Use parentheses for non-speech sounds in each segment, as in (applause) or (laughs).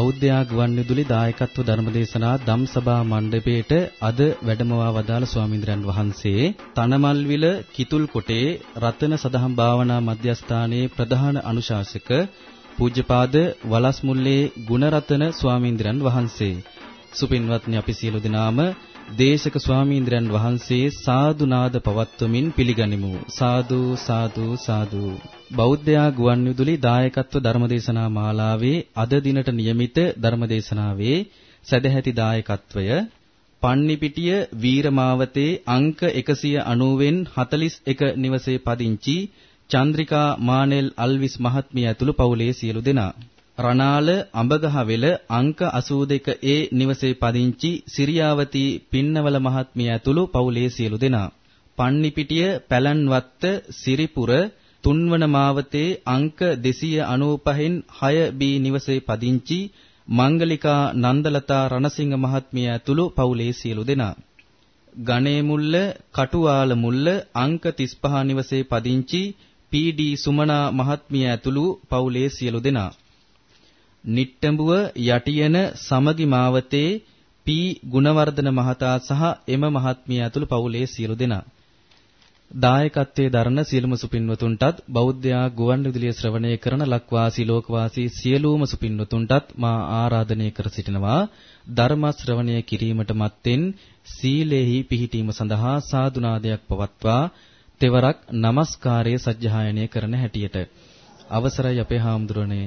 බෞද්ධයා ගුවන්විදුලි දායකත්ව ධර්මදේශනා ධම්සභා මණ්ඩපයේට අද වැඩමවා වදාළ ස්වාමීන්ද්‍රයන් වහන්සේ තනමල්විල කිතුල් කොටේ රතන සදහම් භාවනා මධ්‍යස්ථානයේ ප්‍රධාන අනුශාසක පූජ්‍යපාද වලස්මුල්ලේ ගුණරතන ස්වාමීන්ද්‍රයන් වහන්සේ. සුපින්වත්නි අපි සියලු දෙනාම දේශක ස්වාමීන්ද්‍රයන් වහන්සේ සාදු නාද පවත්වමින් පිළිගනිමු සාදු සාදු සාදු බෞද්ධයා ගුවන්විදුලි දායකත්ව ධර්මදේශනා මාලාවේ අද දිනට નિયમિત ධර්මදේශනාවේ සදැහැති දායකත්වය පන්නිපිටිය වීරමාවතේ අංක 190න් 41 නිවසේ පදිංචි චන්ද්‍රිකා මානෙල් අල්විස් මහත්මිය ඇතුළු පවුලේ සියලු දෙනා රණාල අඹගහවෙල අංක 82 ඒ නිවසේ පදිංචි සිරියාවති පින්නවල මහත්මිය ඇතුළු පවුලේ සියලු දෙනා පන්නිපිටිය පැලන්වත්ත සිරිපුර තුන්වන මාවතේ අංක 295න් 6B නිවසේ පදිංචි මංගලිකා නන්දලතා රණසිංහ මහත්මිය ඇතුළු පවුලේ සියලු දෙනා ගණේමුල්ල කටුවාල මුල්ල අංක 35 නිවසේ පදිංචි පී.ඩී. සුමනා මහත්මිය ඇතුළු පවුලේ සියලු දෙනා නිට්ටඹුව යටියන සමගි මාවතේ පී ගුණවර්ධන මහතා සහ එම මහත්මිය ඇතුළු පවුලේ සියලු දෙනා. දායකත්වයේ දරන සියලුම සුපින්වතුන්ටත් බෞද්ධයා ගුවන්විදුලිය ශ්‍රවණය කරන ලක්වාසී ලෝකවාසී සියලුම සුපින්වතුන්ටත් මා ආරාධනය කර සිටිනවා. ධර්ම ශ්‍රවණය කිරීමට මත්තෙන් සීලේහි පිහිටීම සඳහා සාදුනාදයක් පවත්වා තෙවරක් নমස්කාරය සජ්ජහායනය කරන හැටියට. අවසරයි අපේ හාමුදුරනේ.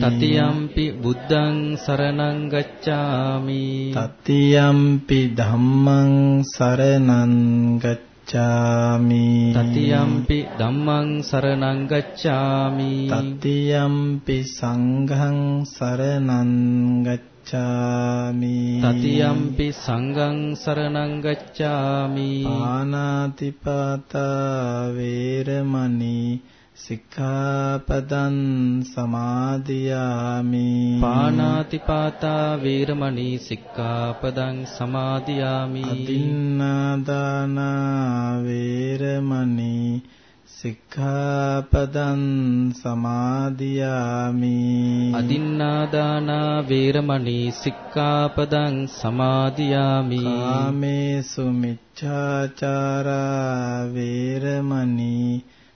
තතියම්පි බුද්ධං සරණං ගච්ඡාමි. තතියම්පි ධම්මං සරණං ගච්ඡාමි. තතියම්පි ධම්මං සරණං ගච්ඡාමි. තතියම්පි සංඝං සරණං ගච්ඡාමි. ගච්ඡාමි තතියම්පි සංඝං සරණං ගච්ඡාමි. පානාතිපාතා වේරමණී සික්ඛාපදං සමාදියාමි. පානාතිපාතා වේරමණී සික්ඛාපදං සමාදියාමි. අදින්නාදානා වේරමණී සික්ඛාපදං සමාදියාමි. අදින්නාදානා වේරමණී සික්ඛාපදං සමාදියාමි. කාමේසු මිච්ඡාචාරා වේරමණී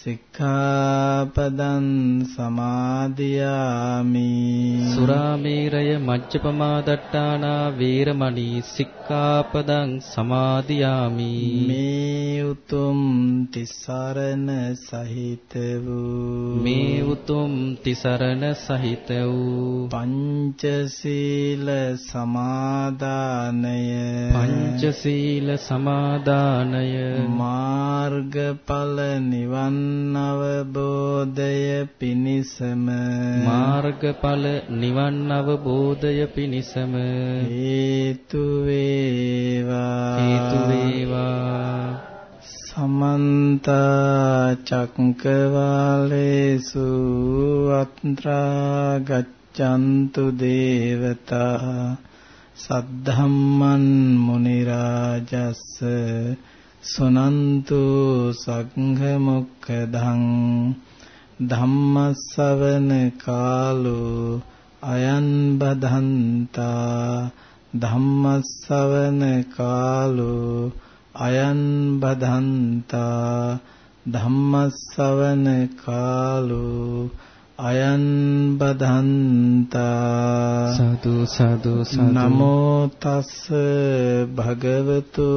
සික්ඛාපදං සමාදියාමි. සුරාමේරය මජ්ජපමා දට්ඨානා වේරමණී සික්ඛාපදං සමාදියාමි. මේ උතුම් තිසරණ සහිත වූ මේ උතුම් තිසරණ සහිත වූ පංචශීල සමාදානය. පංචශීල සමාදානය. මාර්ගඵල නිවන් අවබෝධය පිණිසම. මාර්ගඵල නිවන් අවබෝධය පිණිසම. හේතු වේවා. හේතු වේවා. සමන්ත චක්කවාලේසු අත්‍රා ගච්ඡන්තු දේවතා සද්ධම්මන් මුනි රාජස්ස සුනන්තු සංඝ මොක්ඛදං ධම්මස්සවන කාලෝ අයන් බදන්තා ධම්මස්සවන කාලෝ අයන් බදන්තා ධම්මස්සවන කාලෝ අයන් බදන්තා. සාදු සාදු සාදු. නමෝ තස් භගවතු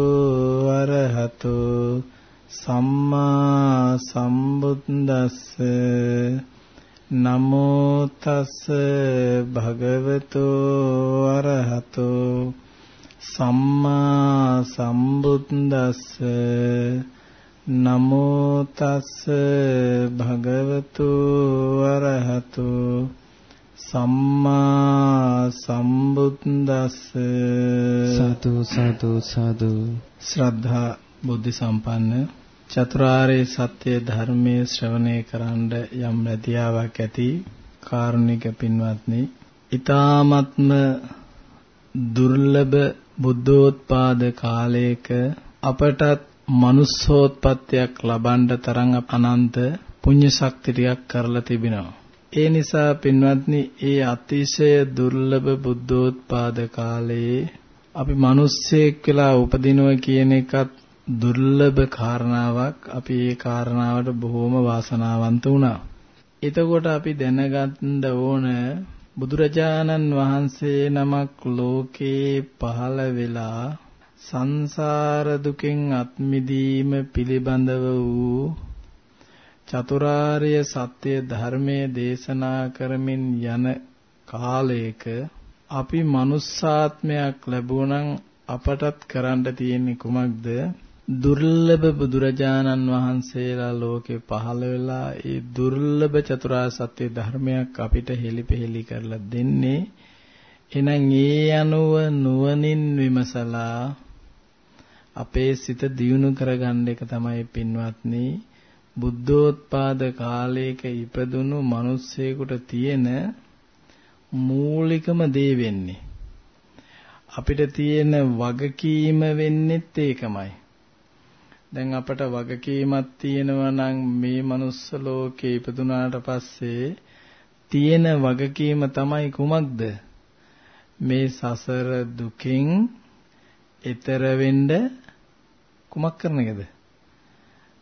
අරහතු. සම්මා සම්බුද්දස්ස. නමෝ තස් භගවතු අරහතු. සම්මා සම්බුද්දස්ස නමෝ තස් භගවතු අරහතු සම්මා සම්බුද්දස්ස සාදු සාදු සාදු ශ්‍රද්ධා බුද්ධ සම්පන්න චතුරාර්ය සත්‍ය ධර්මයේ ශ්‍රවණය කරන්න යම් රැදියාවක් ඇති කාරුණික පින්වත්නි ඊ타ත්ම දුර්ලභ බුද්ධෝත්පාද කාලයක අපටත් manussෝත්පත්තියක් ලබන්න තරම් අනන්ත පුණ්‍ය ශක්තියක් කරලා තිබෙනවා. ඒ නිසා පින්වත්නි, ඒ අතිශය දුර්ලභ බුද්ධෝත්පාද කාලයේ අපි මිනිස්සෙක් වෙලා උපදිනවා කියන එකත් දුර්ලභ කාරණාවක්. අපි ඒ කාරණාවට බොහෝම වාසනාවන්ත වුණා. එතකොට අපි දැනගන්න ඕන බුදුරජාණන් වහන්සේ නමක් ලෝකේ පහළ වෙලා සංසාර දුකෙන් අත්මිදීම පිළිබඳව වූ චතුරාර්ය සත්‍ය ධර්මයේ දේශනා කරමින් යන කාලයක අපි මනුස්සාත්මයක් ලැබුණනම් අපටත් කරන්න තියෙන්නේ කුමක්ද? දුර්ලභ බුදුරජාණන් වහන්සේලා ලෝකේ පහළ වෙලා ඒ දුර්ලභ චතුරාර්ය සත්‍ය ධර්මයක් අපිට හෙලිපෙහෙලි කරලා දෙන්නේ. එහෙනම් ඒ අනුව නුවණින් විමසලා අපේ සිත දියුණු කරගන්න එක තමයි පින්වත්නි. බුද්ධෝත්පාද කාලයක ඉපදුණු මිනිස්සෙකුට තියෙන මූලිකම දේ වෙන්නේ. අපිට තියෙන වගකීම වෙන්නේත් ඒකමයි. දැන් අපට වගකීමක් තියෙනවා නම් මේ manuss ලෝකේ ඉපදුනාට පස්සේ තියෙන වගකීම තමයි කුමක්ද? මේ සසර දුකින් ඈතර වෙන්න කුමක් කරන එකද?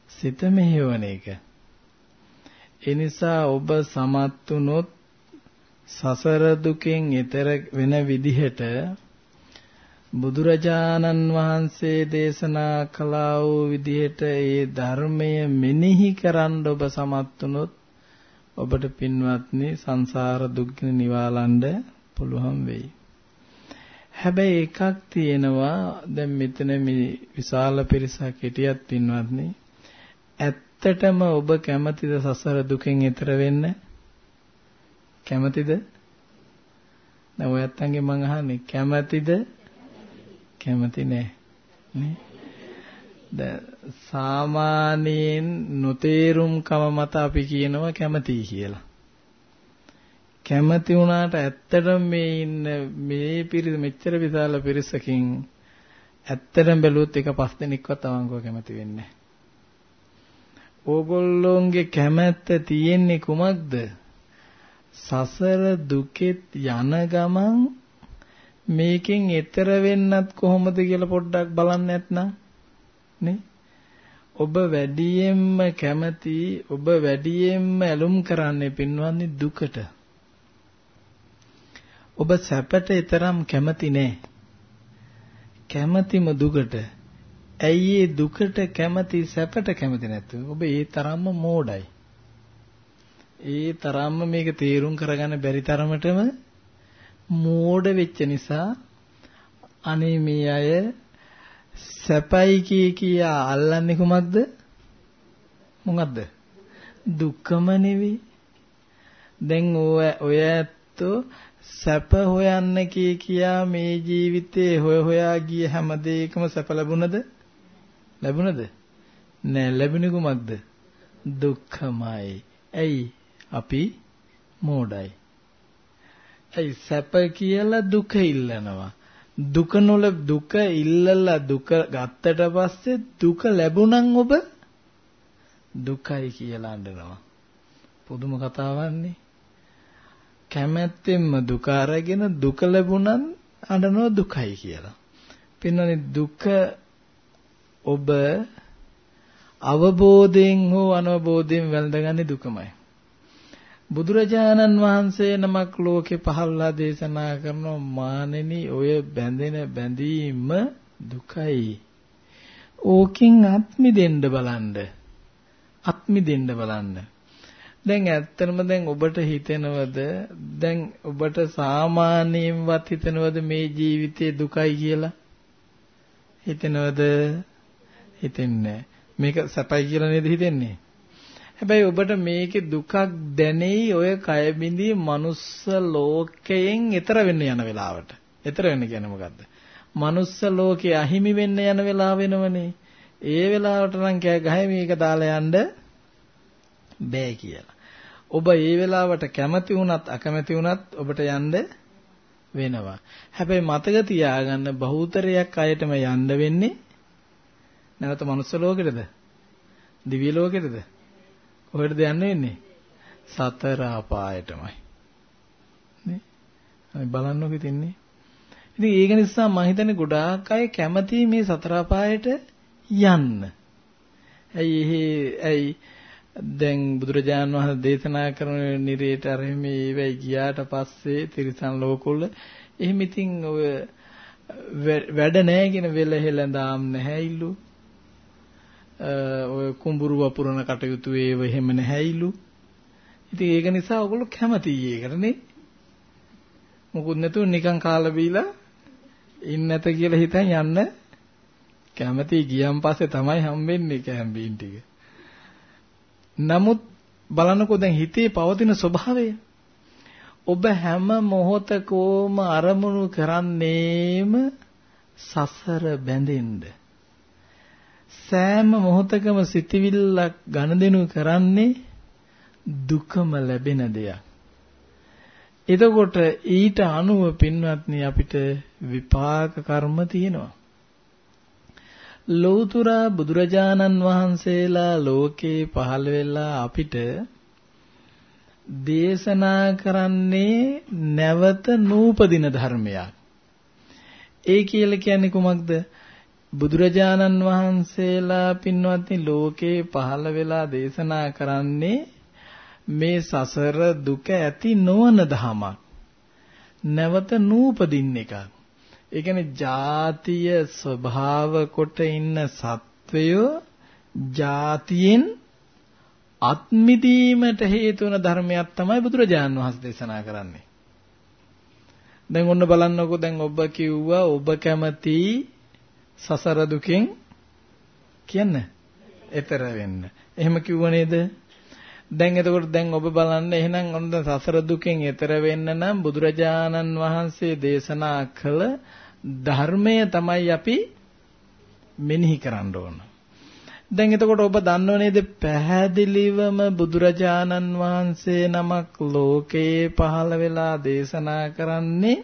සිත මෙහෙවන එක. ඒ නිසා ඔබ සමත් වුනොත් සසර දුකෙන් ඈතර වෙන විදිහට බුදුරජාණන් වහන්සේ දේශනා කළා වූ විදිහට ඒ ධර්මය මෙනෙහි කරන් ඔබ සමත් වුනොත් ඔබට පින්වත්නි සංසාර දුක් නිවාලන්න පුළුවන් වෙයි. හැබැයි එකක් තියෙනවා. දැන් මෙතන මේ විශාල පිරිසක් හිටියත් පින්වත්නි ඇත්තටම ඔබ කැමතිද සසර දුකෙන් එතර වෙන්න? කැමතිද? දැන් ඔයත්තන්ගේ මං අහන්නේ කැමතිද? කැමති නෑ. නේ? දැන් සාමාන්‍යයෙන් නොතේරුම්කම මත අපි කියනවා කැමතියි කියලා. කැමති වුණාට ඇත්තටම මේ ඉන්න මේ පිරිස මෙච්චර විශාල පිරිසකින් ඇත්තටම බැලුවොත් එක පස් දෙනෙක්වත් අවංකව කැමති වෙන්නේ ඕගොල්ලෝන්ගේ කැමැත්ත තියෙන්නේ කුමක්ද? සසර දුකෙත් යන ගමන් මේකෙන් එතර වෙන්නත් කොහොමද කියලා පොඩ්ඩක් බලන්න නැත්නම්? නේ? ඔබ වැඩියෙන්ම කැමති ඔබ වැඩියෙන්ම ඇලුම් කරන්නේ පින්වන්නේ දුකට. ඔබ සැපට තරම් කැමති නෑ. කැමතිම දුකට. ඇයි ඒ දුකට කැමති සැපට කැමති නැත්තේ? ඔබ ඒ තරම්ම මෝඩයි. ඒ තරම්ම මේක තේරුම් කරගන්න බැරි තරමටම මෝඩ වෙච්ච නිසා අනේ මේ අය සැපයි කී කියා අල්ලන්නේ කුමක්ද? මොකද්ද? දුක්ඛම නෙවෙයි. දැන් ඔය ඔය ඇත්තෝ සැප හොයන්න කී කියා මේ ජීවිතේ හොය හොයා ගිය හැම දෙයකම සැප ලැබුණද? ලැබුණද? නෑ ලැබුණේ කුමක්ද? දුක්ඛමයි. ඇයි? අපි මෝඩයි. ඇයි සැප කියලා දුක ඉල්ලනවා. දුක නොල දුක ඉල්ලලා දුක ගත්තට පස්සේ දුක ලැබුණන් ඔබ දුකයි කියලා අඬනවා. පුදුම කතාවක්නේ. කැමැත්තෙන්ම දුක අරගෙන දුක ලැබුණන් අඬනවා දුකයි කියලා. පින්නනේ දුක ඔබ අවබෝධයෙන් හෝ අනවබෝධයෙන් වැළඳගන්නේ දුකමයි. බුදුරජාණන් වහන්සේ නමක් ලෝකේ පහළලා දේශනා කරන මානෙනි ඔය බැඳෙන බැඳීම දුකයි. ඕකින් අත්මි දෙන්න බලන්න. අත්මි දෙන්න බලන්න. දැන් ඇත්තටම දැන් ඔබට හිතෙනවද දැන් ඔබට සාමාන්‍යයෙන්වත් හිතෙනවද මේ ජීවිතේ දුකයි කියලා? හිතෙනවද? හිතෙන්නේ මේක සැපයි කියලා නේද හිතෙන්නේ? හැබැයි ඔබට මේකේ දුකක් දැනෙයි ඔය කය බිඳී මනුස්ස ලෝකයෙන් එතර වෙන්න යන වෙලාවට. එතර වෙන්න කියන්නේ මොකද්ද? මනුස්ස ලෝකේ අහිමි වෙන්න යන වෙලාව වෙනවනේ. ඒ වෙලාවට නම් කෑ ගහයි මේක දාලා යන්න බෑ කියලා. ඔබ ඒ වෙලාවට කැමති වුණත් අකමැති වුණත් ඔබට යන්න වෙනවා. හැබැයි මතක තියාගන්න බහුතරයක් අයටම යන්න වෙන්නේ නැවත මනුස්ස ලෝකෙටද? දිව්‍ය ලෝකෙටද? කොහෙටද යන්න වෙන්නේ? සතර අපායටමයි. නේ? අපි බලන්නකො ඉතින්නේ. ඉතින් ඒක නිසා මම හිතන්නේ ගොඩාක් අය කැමති මේ සතර අපායට යන්න. ඇයි ඇයි දැන් බුදුරජාණන් වහන්සේ දේශනා කරන නිරේට අර මේ වෙයි ගියාට පස්සේ තිරිසන් ලෝකවල එහෙම ඉතින් ඔය වැඩ නැහැ කියන වෙල හෙළඳාම් නැහැයිලු ඔය කුඹුරු වපුරන කටයුතු ඒව එහෙම නැහැයිලු ඉතින් ඒක නිසා ඔයගොල්ලෝ කැමතියි ඒකට නේ. මොකුත් නැතුව නිකන් කාලා බීලා ඉන්න නැත කියලා හිතන් යන්න කැමති. ගියන් පස්සේ තමයි හම්බෙන්නේ කැම්බීන් ටික. නමුත් බලන්නකෝ දැන් හිතේ පවතින ස්වභාවය. ඔබ හැම මොහොතකම අරමුණු කරන්නේම සසර බැඳෙන්න. සෑම මොහොතකම සිටිවිල්ලක් ගනුදෙනු කරන්නේ දුකම ලැබෙන දෙයක්. එතකොට ඊට අනුව පින්වත්නි අපිට විපාක කර්ම තියෙනවා. ලෞතුරා බුදුරජාණන් වහන්සේලා ලෝකේ පහළ වෙලා අපිට දේශනා කරන්නේ නැවත නූපදින ධර්මයක්. ඒ කියලා කියන්නේ කුමක්ද? බුදුරජාණන් වහන්සේලා පින්වත්නි ලෝකේ පහළ වෙලා දේශනා කරන්නේ මේ සසර දුක ඇති නොවන ධමයක්. නැවත නූපදින්න එකක්. ඒ කියන්නේ ಜಾතිය ස්වභාව කොට ඉන්න සත්වයෝ ಜಾතියෙන් අත්මිදීමට හේතු වන ධර්මයක් තමයි බුදුරජාණන් වහන්සේ දේශනා කරන්නේ. දැන් ඔන්න බලන්නකෝ දැන් ඔබ කිව්වා ඔබ කැමති සසර දුකෙන් කියන්න. එතර වෙන්න. එහෙම කිව්ව නේද? දැන් එතකොට දැන් ඔබ බලන්න එහෙනම් ඔන්න සසර දුකෙන් එතර වෙන්න නම් බුදුරජාණන් වහන්සේ දේශනා කළ ධර්මය තමයි අපි මෙනෙහි කරන්න ඕන. දැන් එතකොට ඔබ දන්නව නේද පැහැදිලිවම බුදුරජාණන් වහන්සේ නමක් ලෝකේ පහළ වෙලා දේශනා කරන්නේ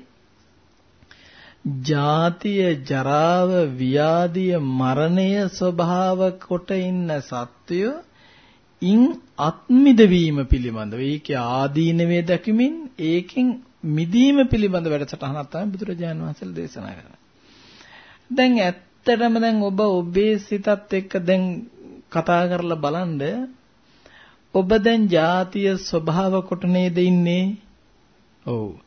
ජාතිය ජරාව ව්‍යාධිය මරණය ස්වභාව කොට ඉන්න සත්වය ඉන් අත්මිදවීම පිළිබඳව ඒකේ ආදීනවේ දැකීමෙන් ඒකෙන් මිදීම පිළිබඳ වැඩසටහනක් තමයි බුදුරජාණන් වහන්සේ දේශනා කරන්නේ. දැන් ඇත්තටම දැන් ඔබ ඔබේ සිතත් එක්ක දැන් කතා කරලා බලනද ඔබ දැන් ජාතිය ස්වභාව කොට නේද ඉන්නේ? ඔව්.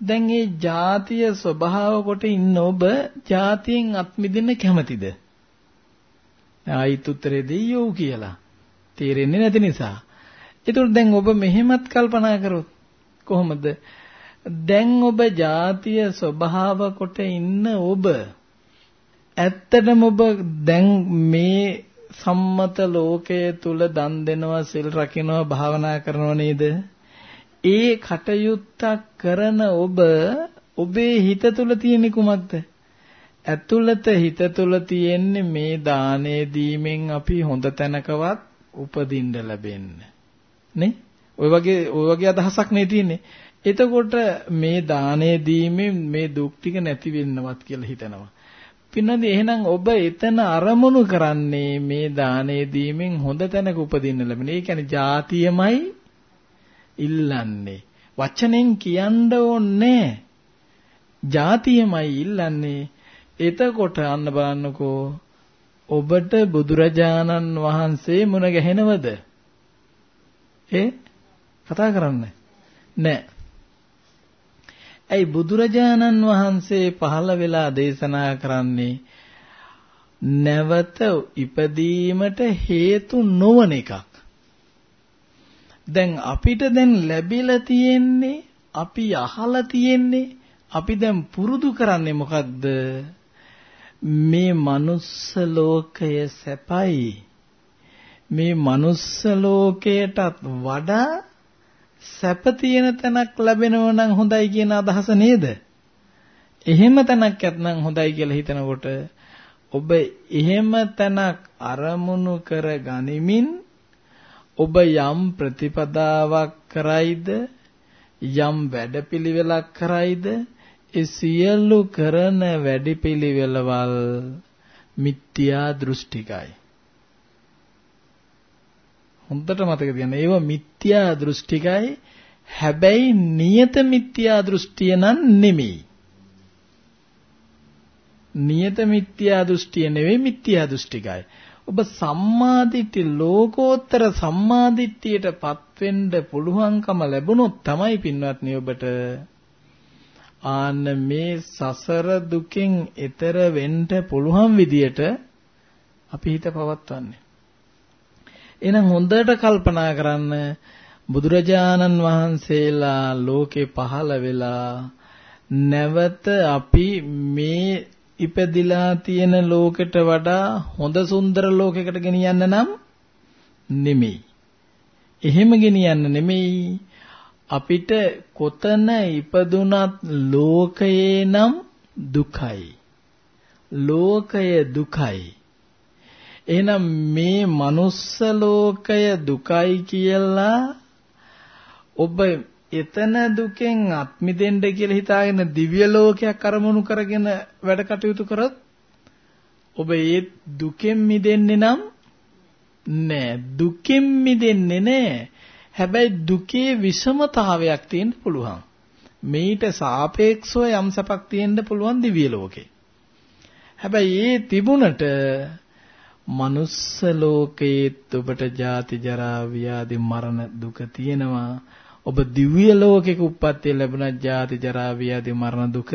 දැන් මේ ජාතිය ස්වභාව කොට ඉන්න ඔබ ජාතියෙන් අත් මිදෙන්න කැමතිද? ආයිත් උත්තරේ දෙයියෝ කියලා. තේරෙන්නේ නැති නිසා. ඒතකොට දැන් ඔබ මෙහෙමත් කල්පනා කරොත් කොහොමද? දැන් ඔබ ජාතිය ස්වභාව කොට ඉන්න ඔබ ඇත්තටම ඔබ දැන් මේ සම්මත ලෝකයේ තුල දන් දෙනවා සිල් රකින්නවා භාවනා කරනවා නේද? ඒ කටයුත්තක් කරන ඔබ ඔබේ හිත තුල තියෙන කුමක්ද? ඇතුළත හිත තුල තියෙන්නේ මේ දානේ දීමෙන් අපි හොඳ තැනකවත් උපදින්න ලැබෙන්න. නේ? ඔය වගේ ඔය වගේ අදහසක් නේ තියෙන්නේ. එතකොට මේ දානේ දීමෙන් මේ දුක් ටික නැති වෙන්නවත් කියලා හිතනවා. පින්නදී එහෙනම් ඔබ එතන අරමුණු කරන්නේ මේ දානේ දීමෙන් හොඳ තැනක උපදින්න ලැබෙන. ඒ කියන්නේ ಜಾතියමයි ඉල්ලන්නේ. වචනෙන් කියන්න ඕනේ. ಜಾතියමයි ඉල්ලන්නේ. එතකොට අන්න බලන්නකෝ ඔබට බුදුරජාණන් වහන්සේ මුණ ගැහෙනවද? ඒ කතා කරන්නේ නැහැ. ඇයි බුදුරජාණන් වහන්සේ පහළ වෙලා දේශනා කරන්නේ නැවත ඉපදීමට හේතු නොවන එකක්. දැන් අපිට දැන් ලැබිලා තියෙන්නේ අපි අහලා තියෙන්නේ අපි දැන් පුරුදු කරන්නේ මොකක්ද මේ manuss ලෝකය සැපයි. මේ manuss ලෝකයටත් වඩා සැප තියෙන තැනක් ලැබෙනව නම් හොඳයි කියන අදහස නේද? එහෙම තැනක් ඇත්නම් හොඳයි කියලා හිතනකොට ඔබ එහෙම තැනක් අරමුණු කර ගනිමින් ඔබ යම් ප්‍රතිපදාවක් කරයිද? යම් වැඩපිළිවෙලක් කරයිද? ඒ සියලු කරන වැඩපිළිවෙලවල් මිත්‍යා දෘෂ්ටිකයි හොඳට මතක තියාගන්න. ඒව මිත්‍යා දෘෂ්ටිකයි. හැබැයි නියත මිත්‍යා දෘෂ්ටිය නම් නෙමෙයි. නියත මිත්‍යා දෘෂ්ටිය නෙවෙයි මිත්‍යා දෘෂ්ටිකයි. ඔබ සම්මාදිට්ඨි ලෝකෝත්තර සම්මාදිට්ඨියටපත් වෙන්න පුළුවන්කම ලැබුණොත් තමයි පින්වත්නි ඔබට ආන්න මේ සසර දුකෙන් එතර වෙන්න පුළුවන් විදියට අපි හිත පවත්වන්නේ. එහෙනම් හොඳට කල්පනා කරන්න බුදුරජාණන් වහන්සේලා ලෝකේ පහළ වෙලා නැවත අපි මේ ඉපදිලා තියෙන ලෝකෙට වඩා හොඳ සුන්දර ලෝකයකට ගෙනියන්න නම් නෙමෙයි. එහෙම ගෙනියන්න නෙමෙයි. අපිට කොතන ඉපදුනත් ලෝකයේ නම් දුකයි. ලෝකය දුකයි. එහෙනම් මේ manuss ලෝකය දුකයි කියලා ඔබ එතන දුකෙන් අත් මිදෙන්න කියලා හිතාගෙන දිව්‍ය ලෝකයක් අරමුණු කරගෙන වැඩ කටයුතු කරොත් ඔබ ඒ දුකෙන් මිදෙන්නේ නම් නෑ දුකෙන් මිදෙන්නේ නෑ හැබැයි දුකේ විෂමතාවයක් තියෙන්න පුළුවන් මේට සාපේක්ෂව යම් සපක් තියෙන්න පුළුවන් දිව්‍ය ලෝකේ හැබැයි ඒ තිබුණට මනුස්ස ලෝකයේත් ඔබට ජාති ජරා ව්‍යාධි මරණ දුක තියෙනවා. ඔබ දිව්‍ය ලෝකයක උප්පත්තිය ලැබුණා ජාති ජරා ව්‍යාධි මරණ දුක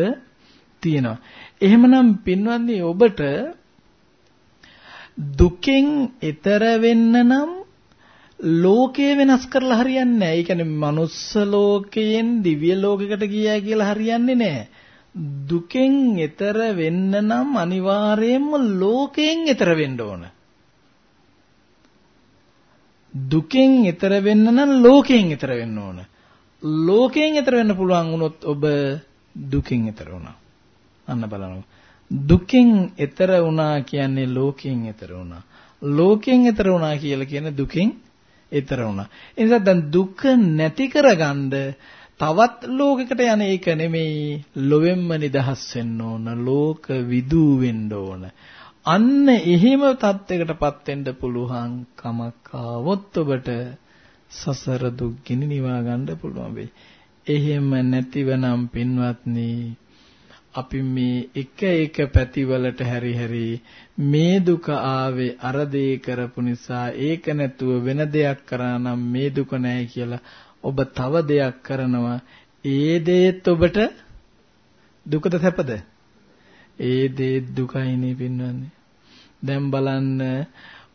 තියෙනවා. එහෙමනම් පින්වත්නි ඔබට දුකෙන් ඈතර වෙන්න නම් ලෝකය වෙනස් කරලා හරියන්නේ නැහැ. ඒ කියන්නේ මනුස්ස ලෝකයෙන් දිව්‍ය ලෝකයකට ගියා කියලා හරියන්නේ නැහැ. දුකෙන් එතර වෙන්න නම් අනිවාර්යයෙන්ම ලෝකයෙන් එතර වෙන්න ඕන. දුකෙන් එතර වෙන්න නම් ලෝකයෙන් එතර වෙන්න ඕන. ලෝකයෙන් එතර වෙන්න පුළුවන් වුණොත් ඔබ දුකෙන් එතර වුණා. අන්න බලන්න. දුකෙන් එතර වුණා කියන්නේ ලෝකයෙන් එතර වුණා. ලෝකයෙන් එතර වුණා කියලා කියන්නේ දුකෙන් එතර වුණා. ඒ නිසා දැන් දුක නැති කරගන්න තවත් ලෝකයකට යන එක නෙමෙයි ලොවෙන්ම නිදහස් වෙන්න ඕන ලෝක විදූ වෙන්න ඕන අන්න එහෙම තත්යකටපත් වෙන්න පුළුවන් කමක් ආවොත් ඔබට සසර දුක් ගිනි නිවා ගන්න පුළුවන් වෙයි එහෙම නැතිවනම් පින්වත්නි අපි මේ එක එක පැතිවලට හැරි හැරි මේ දුක ආවේ අර දේ කරපු නිසා ඒක නැතුව වෙන දෙයක් කරා නම් මේ දුක නැහැ කියලා ඔබ තව දෙයක් කරනවා. ඒ දේත් ඔබට දුකද සැපද? ඒ දේ දුකයිනේ පින්වන්නේ. දැන් බලන්න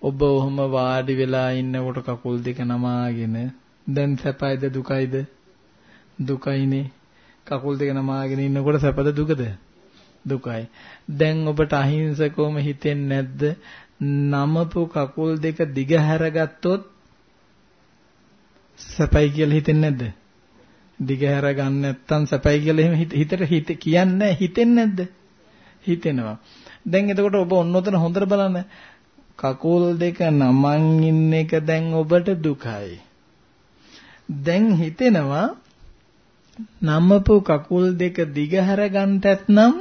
ඔබ ඔහම වාඩි වෙලා ඉන්නකොට කකුල් දෙක නමාගෙන දැන් සැපයිද දුකයිද? දුකයිනේ කකුල් දෙක නමාගෙන ඉන්නකොට සැපද දුකද දුකයි දැන් ඔබට අහිංසකවම හිතෙන්නේ නැද්ද නමපු කකුල් දෙක දිග හැරගත්තොත් සැපයි කියලා හිතෙන්නේ නැද්ද? දිග හැර ගන්න නැත්තම් සැපයි කියලා එහෙම හිතට හිත කියන්නේ හිතෙන්නේ නැද්ද? හිතෙනවා. දැන් එතකොට ඔබ ඔන්නෝතන හොඳට බලන්න. කකුල් දෙක නමන් ඉන්න එක දැන් ඔබට දුකයි. දැන් හිතෙනවා නමපු කකුල් දෙක දිගහැර ගන්නටත් නම්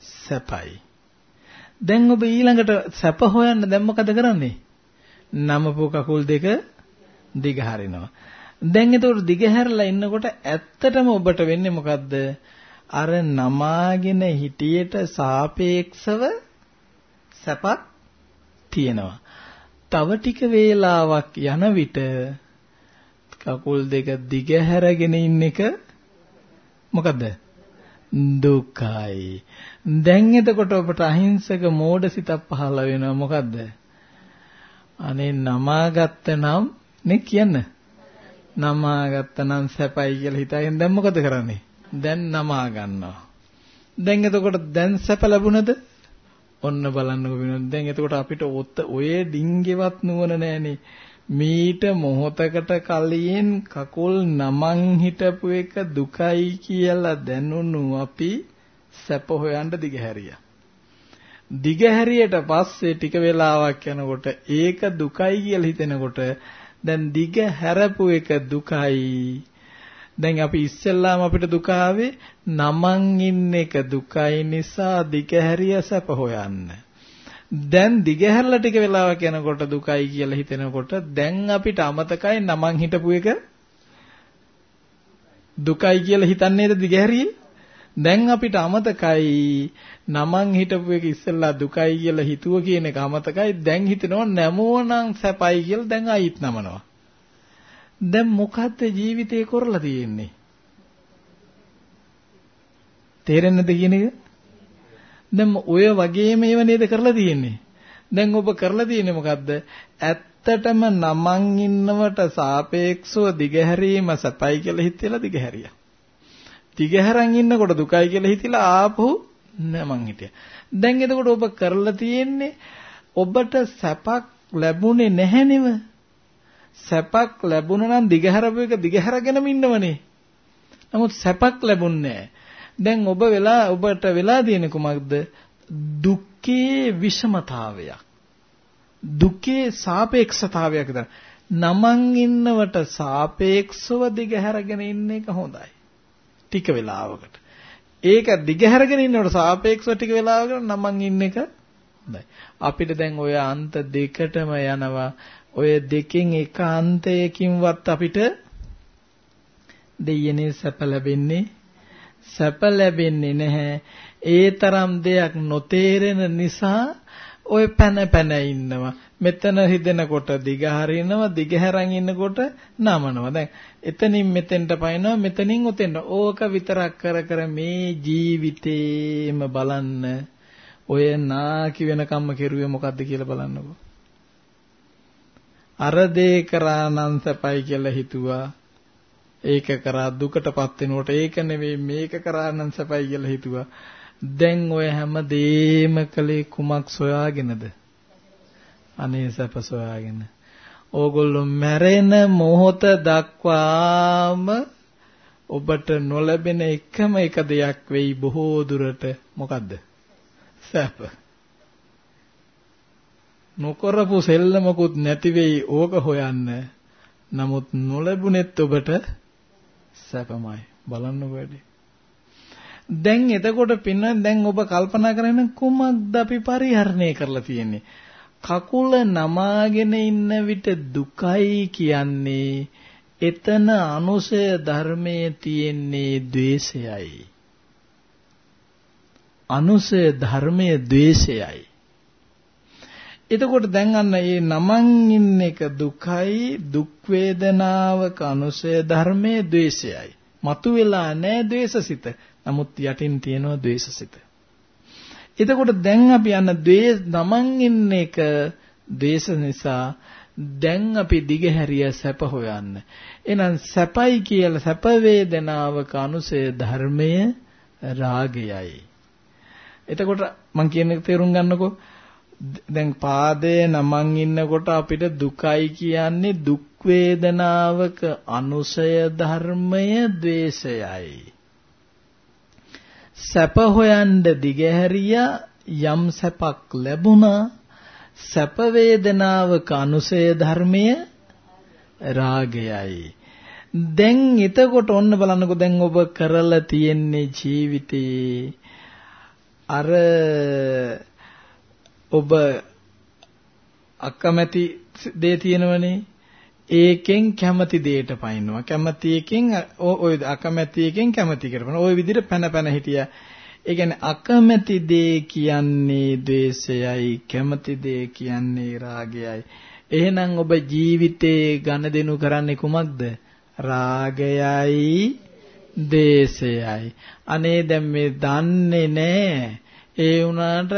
සැපයි. දැන් ඔබ ඊළඟට සැප හොයන්න දැන් මොකද කරන්නේ? නමපු කකුල් දෙක දිගහරිනවා. දැන් එතකොට දිගහැරලා ඉන්නකොට ඇත්තටම ඔබට වෙන්නේ මොකද්ද? අර නමාගෙන හිටියට සාපේක්ෂව සැපක් තියෙනවා. තව ටික වේලාවක් යන විට කකුල් දෙක දිගහැරගෙන ඉන්න එක මොකද්ද? දුකයි. දැන් එතකොට ඔබට අහිංසක මෝඩ සිතක් පහළ වෙනවා මොකද්ද? අනේ නමාගත්ත නම් නේ කියන්න. නමාගත්ත නම් සැපයි කියලා හිතාගෙන දැන් මොකද කරන්නේ? දැන් නමා ගන්නවා. දැන් එතකොට දැන් සැප ලැබුණද? ඔන්න බලන්නකො වෙනවා. දැන් එතකොට අපිට ඔය ඩිංගෙවත් නුවණ නැහනේ. මීට මොහොතකට කලින් කකුල් නමන් හිටපු එක දුකයි කියලා දැනුණු අපි සැප හොයන්න දිගහැරියා. දිගහැරියට පස්සේ ටික වෙලාවක් යනකොට ඒක දුකයි කියලා හිතෙනකොට දැන් දිග හැරපු එක දුකයි. දැන් අපි ඉස්සෙල්ලාම අපිට දුක ආවේ නමන් ඉන්න එක දුකයි නිසා දිග හැරිය සැප හොයන්න. දැන් දිගහැරලා ටික වෙලාවක් යනකොට දුකයි කියලා හිතෙනකොට දැන් අපිට අමතකයි නමන් හිටපු එක දුකයි කියලා හිතන්නේද දිගහැරියේ? දැන් අපිට අමතකයි නමන් හිටපු එක ඉස්සෙල්ලා දුකයි කියලා හිතුව කියන එක අමතකයි. දැන් හිතනවා නැමෝනම් සැපයි කියලා දැන් ආයිත් නමනවා. දැන් මොකද්ද ජීවිතේ කරලා තියෙන්නේ? තේරෙන්නද කියන එක? දැන් ඔය වගේම ඒව නේද කරලා තියෙන්නේ දැන් ඔබ කරලා තියෙන්නේ මොකද්ද ඇත්තටම නමන් ඉන්නවට සාපේක්ෂව දිගහැරීම සැපයි කියලා හිතලා දිගහැරියා දිගහැරන් ඉන්නකොට දුකයි කියලා හිතිලා ආපහු නෑ මං හිටියා. දැන් එතකොට ඔබ කරලා තියෙන්නේ ඔබට සැපක් ලැබුණේ නැහැ නෙව. සැපක් ලැබුණා නම් දිගහැරපු එක දිගහැරගෙනම ඉන්නවනේ. නමුත් සැපක් ලැබුණේ දැන් ඔබ වෙලා ඔබට වෙලා තියෙන්නේ කුමක්ද? දුක්ඛේ විෂමතාවයක්. දුකේ සාපේක්ෂතාවයක් දා. නමන් ඉන්නවට සාපේක්ෂව දිගහැරගෙන ඉන්න එක හොඳයි. ටික වෙලාවකට. ඒක දිගහැරගෙන ඉන්නවට සාපේක්ෂව ටික වෙලාවකට නමන් ඉන්න එක හොඳයි. අපිට දැන් ඔය අන්ත දෙකටම යනවා. ඔය දෙකෙන් එක අන්තයකින්වත් අපිට දෙයනේ සැප ලැබෙන්නේ සැප ලැබෙන්නේ නැහැ. ඒ තරම් දෙයක් නොතේරෙන නිසා ඔය පැන පැන ඉන්නවා. මෙතන හිදෙනකොට දිග හරිනවා දිග හැරන් ඉන්නකොට නමනවා. දැන් එතනින් මෙතෙන්ට පයින්නවා මෙතනින් උතෙන්ට. ඕක විතරක් කර කර මේ ජීවිතේම බලන්න ඔය නාකි වෙනකම්ම කෙරුවේ මොකද්ද කියලා බලන්නකෝ. අර දේ කරා නම් සපයි කියලා හිතුවා. ඒක කරා දුකටපත් වෙනකොට ඒක නෙවෙයි මේක කරා නම් සපයි කියලා හිතුවා. දැන් ඔය හැම දෙයක්ම කලේ කුමක් සොයාගෙනද? අනේ සැප සොයාගෙන. ඕගොල්ලෝ මැරෙන මොහොත දක්වාම ඔබට නොලැබෙන එකම එක දෙයක් වෙයි බොහෝ දුරට මොකද්ද? සැප. නොකරපු සෙල්ලමකුත් නැති වෙයි ඕක හොයන්න. නමුත් නොලැබුණෙත් ඔබට සැපමයි. බලන්නකො වැඩි. දැන් එතකොට පින්න දැන් ඔබ කල්පනා කරගෙන කොමක්ද අපි පරිහරණය කරලා තියෙන්නේ? කකුල නමාගෙන ඉන්න විට දුකයි කියන්නේ එතන අනුසය ධර්මයේ තියෙන්නේ द्वේෂයයි. අනුසය ධර්මයේ द्वේෂයයි. එතකොට දැන් අන්න මේ නමන් ඉන්න එක දුකයි දුක් වේදනාවක අනුසය ධර්මයේ द्वේෂයයි. මතු වෙලා නැහැ द्वේෂසිත. නමුත් යටින් තියෙනවා द्वේෂසිත. එතකොට දැන් අපි අන්න द्वේෂ නමන් ඉන්න එක द्वේෂ නිසා දැන් අපි දිගහැරිය සැප හොයන්න. එහෙනම් සැපයි කියලා සැප වේදනාවක අනුසය ධර්මය රාගයයි. එතකොට මම කියන එක තේරුම් ගන්නකෝ දැන් පාදයේ නමන් ඉන්නකොට අපිට දුකයි කියන්නේ දුක් වේදනාවක අනුසය ධර්මය द्वේෂයයි. සැප හොයන්න දිගහැරියා යම් සැපක් ලැබුණා සැප වේදනාවක අනුසය ධර්මය රාගයයි. දැන් එතකොට ඔන්න බලන්නකෝ දැන් ඔබ කරලා තියෙන්නේ ජීවිතේ අර ඔබ අකමැති දේ තියෙනවනේ. ඒකෙන් කැමති දෙයට පයින්නවා. කැමති එකෙන් ඔය අකමැති එකෙන් කැමති කරපන. ওই විදිහට පැන පැන හිටියා. ඒ කියන්නේ අකමැති දේ කියන්නේ ද්වේෂයයි කැමති දේ කියන්නේ රාගයයි. එහෙනම් ඔබ ජීවිතේ ඝනදෙනු කරන්නේ කුමක්ද? රාගයයි දේශයයි අනේ දැන් මේ දන්නේ නැහැ ඒ වුණාට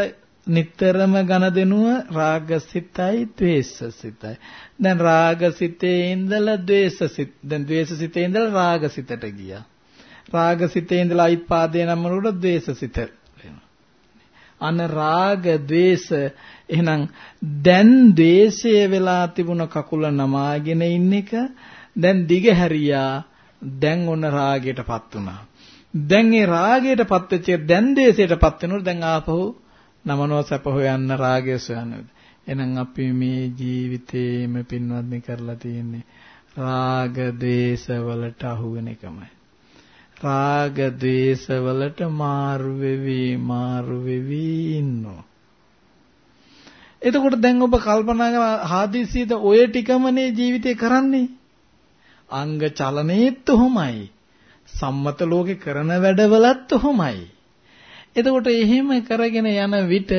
නිතරම ඝන දෙනුව රාගසිතයි ද්වේෂසිතයි. දැන් රාගසිතේ ඉඳලා ද්වේෂසිත දැන් ද්වේෂසිතේ ඉඳලා රාගසිතට ගියා. රාගසිතේ ඉඳලා අයිත් පාදේ නම්නකොට ද්වේෂසිත අන රාග ද්වේෂ එහෙනම් දැන් ද්වේෂය වෙලා තිබුණ කකුල නමාගෙන ඉන්න එක දැන් දිග හැරියා දැන් ඔන්න රාගයටපත් වුණා දැන් ඒ රාගයටපත් වෙච්ච දැන් ද්වේෂයටපත් වෙනකොට දැන් ආපහු නමනෝ සැප හොයන්න රාගය සොයන්න. එහෙනම් අපි මේ ජීවිතේම පින්වත්නි කරලා තියෙන්නේ රාග ද්වේෂ වලට අහු වෙන එකමයි. රාග ද්වේෂ වලට මාරු වෙවි මාරු වෙවි ඉන්නෝ. එතකොට දැන් ඔබ කල්පනා කරන හාදිසියද ඔය ටිකමනේ ජීවිතේ කරන්නේ. අංග චලනේත් උහුමයි. සම්මත ලෝකේ කරන වැඩවලත් උහුමයි. එතකොට එහෙම කරගෙන යන විට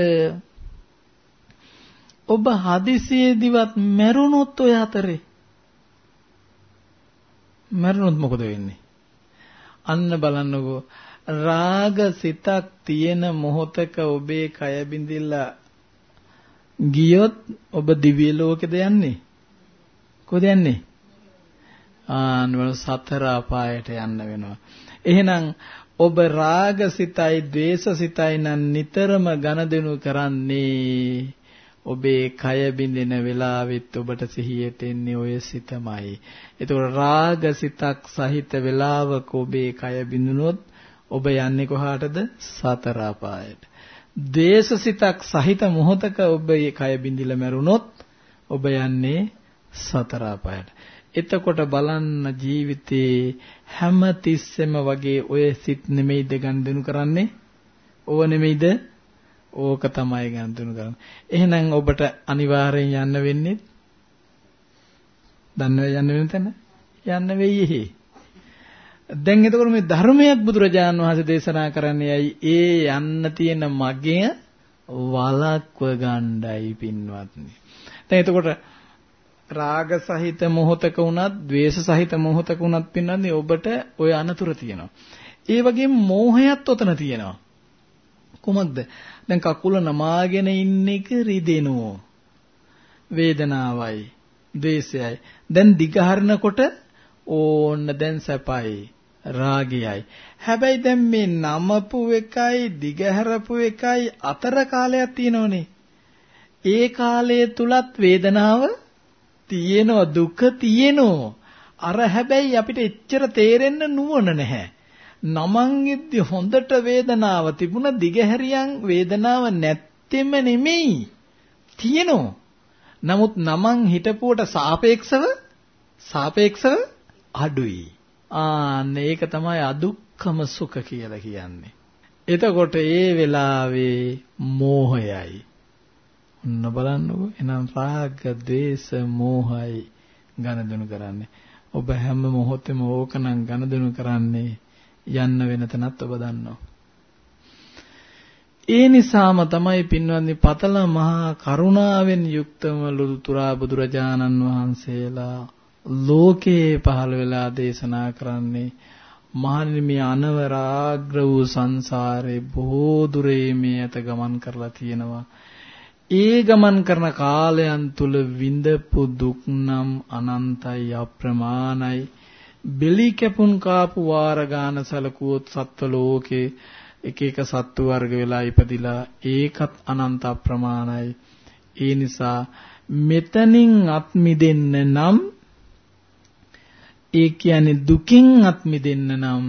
ඔබ හදිසියේදිවත් මැරුණොත් ඔය අතරේ මැරුණොත් මොකද වෙන්නේ? අන්න බලන්නකෝ රාග සිතක් තියෙන මොහොතක ඔබේ කය බිඳිලා ගියොත් ඔබ දිව්‍ය ලෝකෙද යන්නේ? කොහෙද යන්නේ? ආන්වල සතර අපායට යන්න වෙනවා. එහෙනම් ඔබ රාගසිතයි ද්වේෂසිතයි නම් නිතරම ගනුදෙනු කරන්නේ ඔබේ කය බින්දෙන වෙලාවෙත් ඔබට සිහියට එන්නේ ඔය සිතමයි. ඒතකොට රාගසිතක් සහිත වෙලාවක ඔබේ කය බින්දුනොත් ඔබ යන්නේ කොහාටද? සතර අපායට. ද්වේෂසිතක් සහිත මොහොතක ඔබේ කය බින්දිලා මැරුණොත් ඔබ යන්නේ සතර අපායට. එතකොට බලන්න ජීවිතේ හැම තිස්සෙම වගේ ඔය සිත් නෙමෙයිද ගන්දෙනු කරන්නේ? ඕව නෙමෙයිද? ඕක තමයි ගන්දෙනු කරන්නේ. එහෙනම් ඔබට අනිවාර්යෙන් යන්න වෙන්නේ දන්නව යන්න වෙන තැන? යන්න වෙයි දැන් එතකොට මේ ධර්මයක් බුදුරජාණන් වහන්සේ දේශනා කරන්නේ ඇයි? ඒ යන්න තියෙන මගය වලක්ව ගණ්ඩයි පින්වත්නි. දැන් එතකොට රාග සහිත මොහතක වුණත්, ද්වේෂ සහිත මොහතක වුණත් පින්නන්නේ ඔබට ওই අනතුර තියෙනවා. ඒ වගේම මෝහයත් ඔතන තියෙනවා. කොහොමද? දැන් කකුල නමාගෙන ඉන්න එක රිදෙනෝ. වේදනාවයි, ද්වේෂයයි. දැන් දිගහරනකොට ඕන්න දැන් සැපයි, රාගයයි. හැබැයි දැන් මේ නමපු එකයි, දිගහැරපු එකයි අතර කාලයක් තියෙනවනේ. ඒ කාලය තුලත් වේදනාව තියෙනවා දුක තියෙනවා. අර හැබැයි අපිට එච්චර තේරෙන්න නුවණ නැහැ. නමංගෙද්දි හොඳට වේදනාව තිබුණ දිගහැරියන් වේදනාව නැත්තෙම නෙමෙයි. තියෙනවා. නමුත් නමං හිටපුවට සාපේක්ෂව සාපේක්ෂව අඩුයි. ආන්න ඒක තමයි අදුක්කම සුඛ කියලා කියන්නේ. එතකොට ඒ වෙලාවේ මෝහයයි ඔන්න බලන්නකෝ එහෙනම් රාග, ద్వේෂ, මෝහයි ගනදෙනු කරන්නේ. ඔබ හැම මොහොතෙම ඕකනම් ගනදෙනු කරන්නේ යන්න වෙන තැනත් ඔබ දන්නවා. ඒ නිසාම තමයි පින්වත්නි පතල මහා කරුණාවෙන් යුක්තම ලුතුරා බුදුරජාණන් වහන්සේලා ලෝකේ පහළ වෙලා දේශනා කරන්නේ මහණෙනි මේ අනවරාග්‍ර වූ සංසාරේ බොහෝ දුරේ මේ ඇත ගමන් කරලා තියෙනවා ඒ ගමන් කරන කාලයන් තුල විඳපු දුක් නම් අනන්තයි අප්‍රමාණයි බෙලි කැපුන් කාපු වාර ගාන සලකුවොත් සත්ව ලෝකේ එක එක සත්තු වර්ග වෙලා ඉපදිලා ඒකත් අනන්ත ප්‍රමාණයි. ඒ නිසා මෙතනින් අත් මිදෙන්න නම් ඒ කියන්නේ දුකින් අත් මිදෙන්න නම්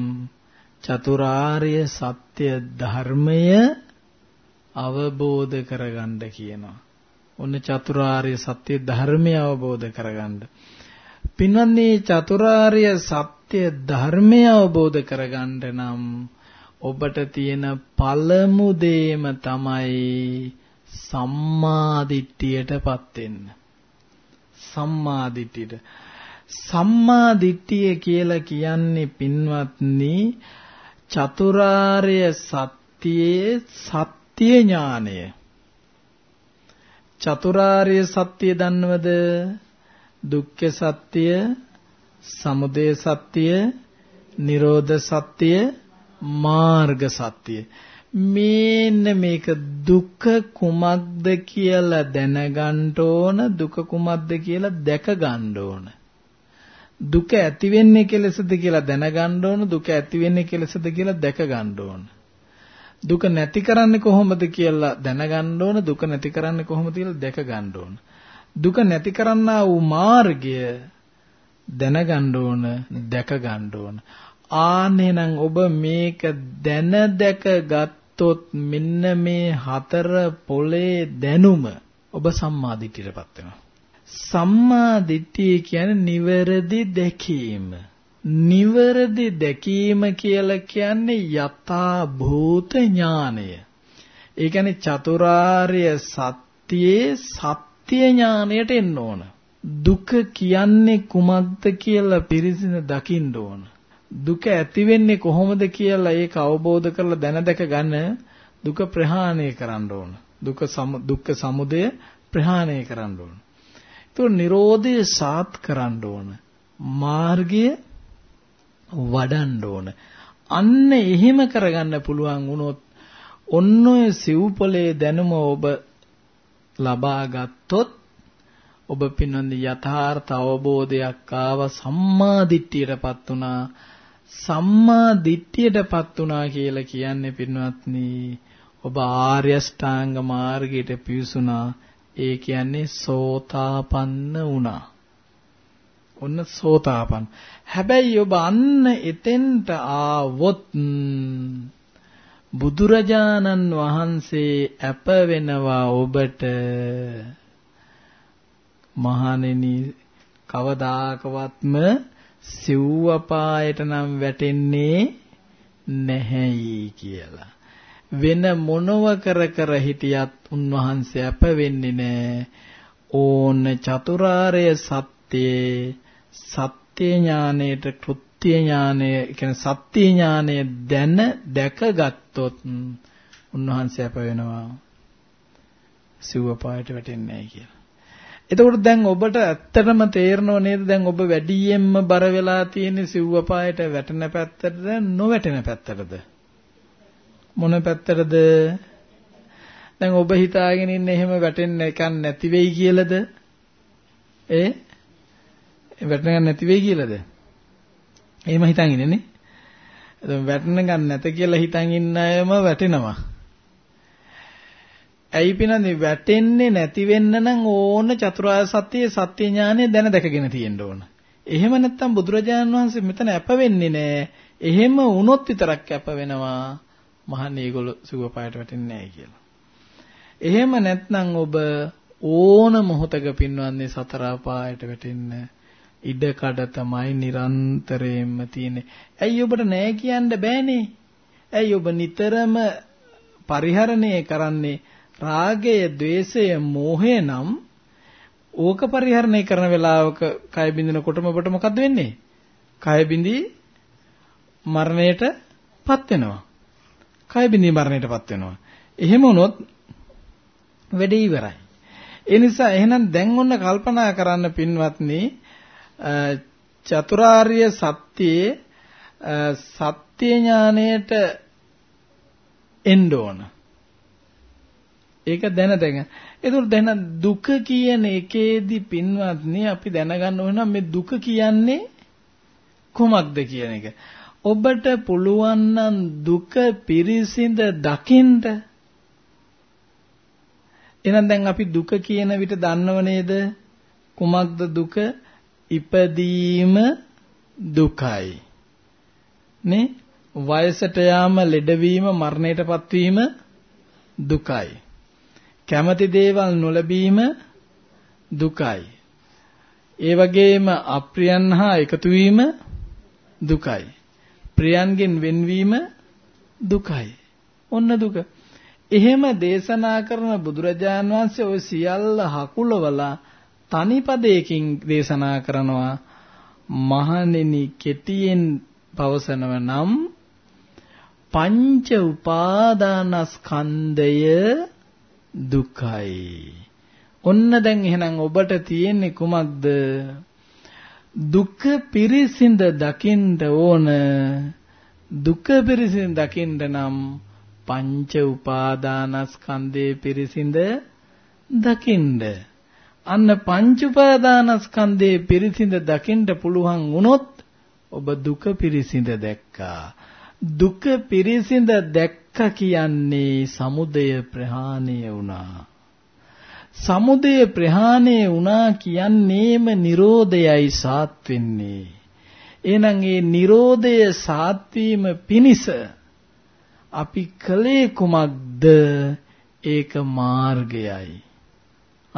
චතුරාර්ය සත්‍ය ධර්මය අවබෝධ කරගන්න කියනවා. ඔන්න චතුරාර්ය සත්‍ය ධර්මය අවබෝධ කරගන්න. පින්වත්නි චතුරාර්ය සත්‍ය ධර්මය අවබෝධ කරගන්න නම් ඔබට තියෙන පළමු දේම තමයි සම්මාදිට්ඨියටපත් වෙන්න. සම්මාදිට්ඨියට. සම්මාදිට්ඨිය කියලා කියන්නේ පින්වත්නි චතුරාර්ය සත්‍යයේ සත්‍ය ඥානය. චතුරාර්ය සත්‍ය දන්නවද? දුක්ඛ සත්‍ය, සමුදය සත්‍ය, නිරෝධ සත්‍ය, මාර්ග සත්‍ය. මේන්න මේක දුක කුමක්ද කියලා දැනගන්න ඕන දුක කුමක්ද කියලා දැක ගන්න ඕන දුක ඇති වෙන්නේ කෙලෙසද කියලා දැනගන්න ඕන දුක ඇති වෙන්නේ කෙලෙසද කියලා දැක ගන්න ඕන දුක නැති කරන්නේ කොහොමද කියලා දැනගන්න ඕන දුක නැති කරන්නේ කොහොමද කියලා දැක ගන්න ඕන. දුක නැති කරන්නා වූ මාර්ගය දැනගන්න ඕන දැක ගන්න ඕන. ආනෙනම් ඔබ මේක දැන දැක ගත්තොත් මෙන්න මේ හතර පොලේ දැනුම ඔබ සම්මාදිටියටපත් වෙනවා. සම්මා දිට්ඨිය කියන්නේ නිවැරදි දැකීම. නිවැරදි දැකීම කියලා කියන්නේ යථා භූත ඥානය. ඒ කියන්නේ චතුරාර්ය සත්‍යයේ සත්‍ය ඥානයට එන්න ඕන. දුක කියන්නේ කුමක්ද කියලා පිරිසින දකින්න ඕන. දුක ඇති වෙන්නේ කොහොමද කියලා ඒක අවබෝධ කරලා දැන දැක ගන්න දුක ප්‍රහාණය කරන්න ඕන. දුක දුක්ඛ සමුදය ප්‍රහාණය කරන්න ඕන. ඒක නිරෝධය සාත් කරන්න ඕන. මාර්ගය වඩන්න ඕන. අන්න එහෙම කරගන්න පුළුවන් වුණොත් ඔන්න ඔය සිව්පලේ දැනුම ඔබ ලබා ගත්තොත් ඔබ පින්නොන්දි යථාර්ථ අවබෝධයක් ආව සම්මා දිට්ඨියටපත් උනා සම්මා දිට්ඨියටපත් උනා කියලා කියන්නේ පින්වත්නි ඔබ ආර්ය ෂ්ටාංග මාර්ගයට පිවිසුනා ඒ කියන්නේ සෝතාපන්න වුණා. ඔන්න සෝතාපන්න. හැබැයි ඔබ අන්න එතෙන්ට ආවොත් බුදුරජාණන් වහන්සේ අප වෙනවා ඔබට මහණෙනි කවදාකවත්ම සිව් අපායට නම් වැටෙන්නේ නැහැයි කියලා. වෙන මොනව කර කර හිටියත් උන්වහන්සේ අප වෙන්නේ නැහැ. ඕන චතුරාර්ය සත්‍යයේ සත්‍ය ඥානයට කෘත්‍ය ඥානය කියන්නේ සත්‍ය ඥානය දැන දැකගත්තොත් උන්වහන්සේ අප වෙනවා. සිව්ව පායට වැටෙන්නේ නැහැ කියලා. එතකොට දැන් ඔබට ඇත්තටම තේරෙනව නේද දැන් ඔබ වැඩියෙන්ම බර වෙලා තියෙන සිව්ව පායට වැටෙන පැත්තටද නොවැටෙන පැත්තටද? මොන පැත්තටද? දැන් ඔබ හිතාගෙන ඉන්නේ එහෙම වැටෙන්න එකක් නැති වෙයි කියලාද? ඒ වැටෙන්න නැති වෙයි කියලාද? එහෙම හිතන් ඉන්නේ නේ. එතකොට වැටෙන්න ගන්න නැත කියලා හිතන් ඉන්න අයම වැටෙනවා. ඇයි පිනන්නේ වැටෙන්නේ නැති වෙන්න නම් ඕන චතුරාර්ය සත්‍යයේ සත්‍ය ඥානය දැන දැකගෙන තියෙන්න ඕන. එහෙම නැත්නම් බුදුරජාණන් වහන්සේ මෙතන අප වෙන්නේ නැහැ. එහෙම වුණොත් විතරක් අප වෙනවා. මහන්නේ ඒගොල්ලෝ සුවපායට වැටෙන්නේ නැහැ කියලා. එහෙම නැත්නම් ඔබ ඕන මොහොතක පින්වන්නේ සතර පායට වැටෙන්න ඉඩ කඩ තමයි නිරන්තරයෙන්ම තියෙන්නේ. ඇයි ඔබට නෑ කියන්න බෑනේ? ඇයි ඔබ නිතරම පරිහරණය කරන්නේ රාගය, ద్వේෂය, මෝහය නම් ඕක පරිහරණය කරන වෙලාවක කය බින්දිනකොටම ඔබට මොකද්ද වෙන්නේ? කය බින්දි මරණයටපත් වෙනවා. කය බිඳී මරණයටපත් වෙනවා. එහෙම වුණොත් වැඩේ ඉවරයි. ඒ නිසා එහෙනම් දැන් ඔන්න කල්පනා කරන්න පින්වත්නි චතුරාර්ය සත්‍යයේ සත්‍ය ඥාණයට එන්න ඕන. ඒක දැන දැන. ඒතකොට දැන දුක කියන එකේදී පින්වත්නි අපි දැනගන්න ඕන මේ දුක කියන්නේ කොමක්ද කියන එක. ඔබට පුළුවන් නම් දුක පිරිසිඳ දකින්න එහෙනම් දැන් අපි දුක කියන විට දන්නව නේද කුමක්ද දුක ඉපදීම දුකයි. නේ? වයසට යාම ලෙඩවීම මරණයටපත් වීම දුකයි. කැමති දේවල් නොලැබීම දුකයි. ඒ වගේම අප්‍රියන් හා එකතු වීම දුකයි. ප්‍රියන්ගෙන් වෙන්වීම දුකයි. ඔන්න දුක. එහෙම දේශනා කරන බුදුරජාන් වහන්සේ ওই සියල්ල හකුලවලා තනි පදයකින් දේශනා කරනවා මහණෙනි කෙටියෙන් පවසනව නම් පංච උපාදානස්කන්ධය දුකයි. ඔන්න දැන් එහෙනම් ඔබට තියෙන්නේ කුමක්ද? දුක පිරිසිඳ දකින්න ඕන දුක පිරිසිඳ දකින්න නම් පංච උපාදානස්කන්ධේ පිරිසිඳ දකින්න අන්න පංච උපාදානස්කන්ධේ පිරිසිඳ දකින්න පුළුවන් වුණොත් ඔබ දුක පිරිසිඳ දැක්කා දුක පිරිසිඳ දැක්ක කියන්නේ සමුදය ප්‍රහාණය වුණා සමුදය ප්‍රහාණය වුණා කියන්නේම Nirodhayai සාත් වෙන්නේ. එහෙනම් ඒ Nirodhaය සාත් වීම පිණිස අපි කලේ කුමක්ද? ඒක මාර්ගයයි.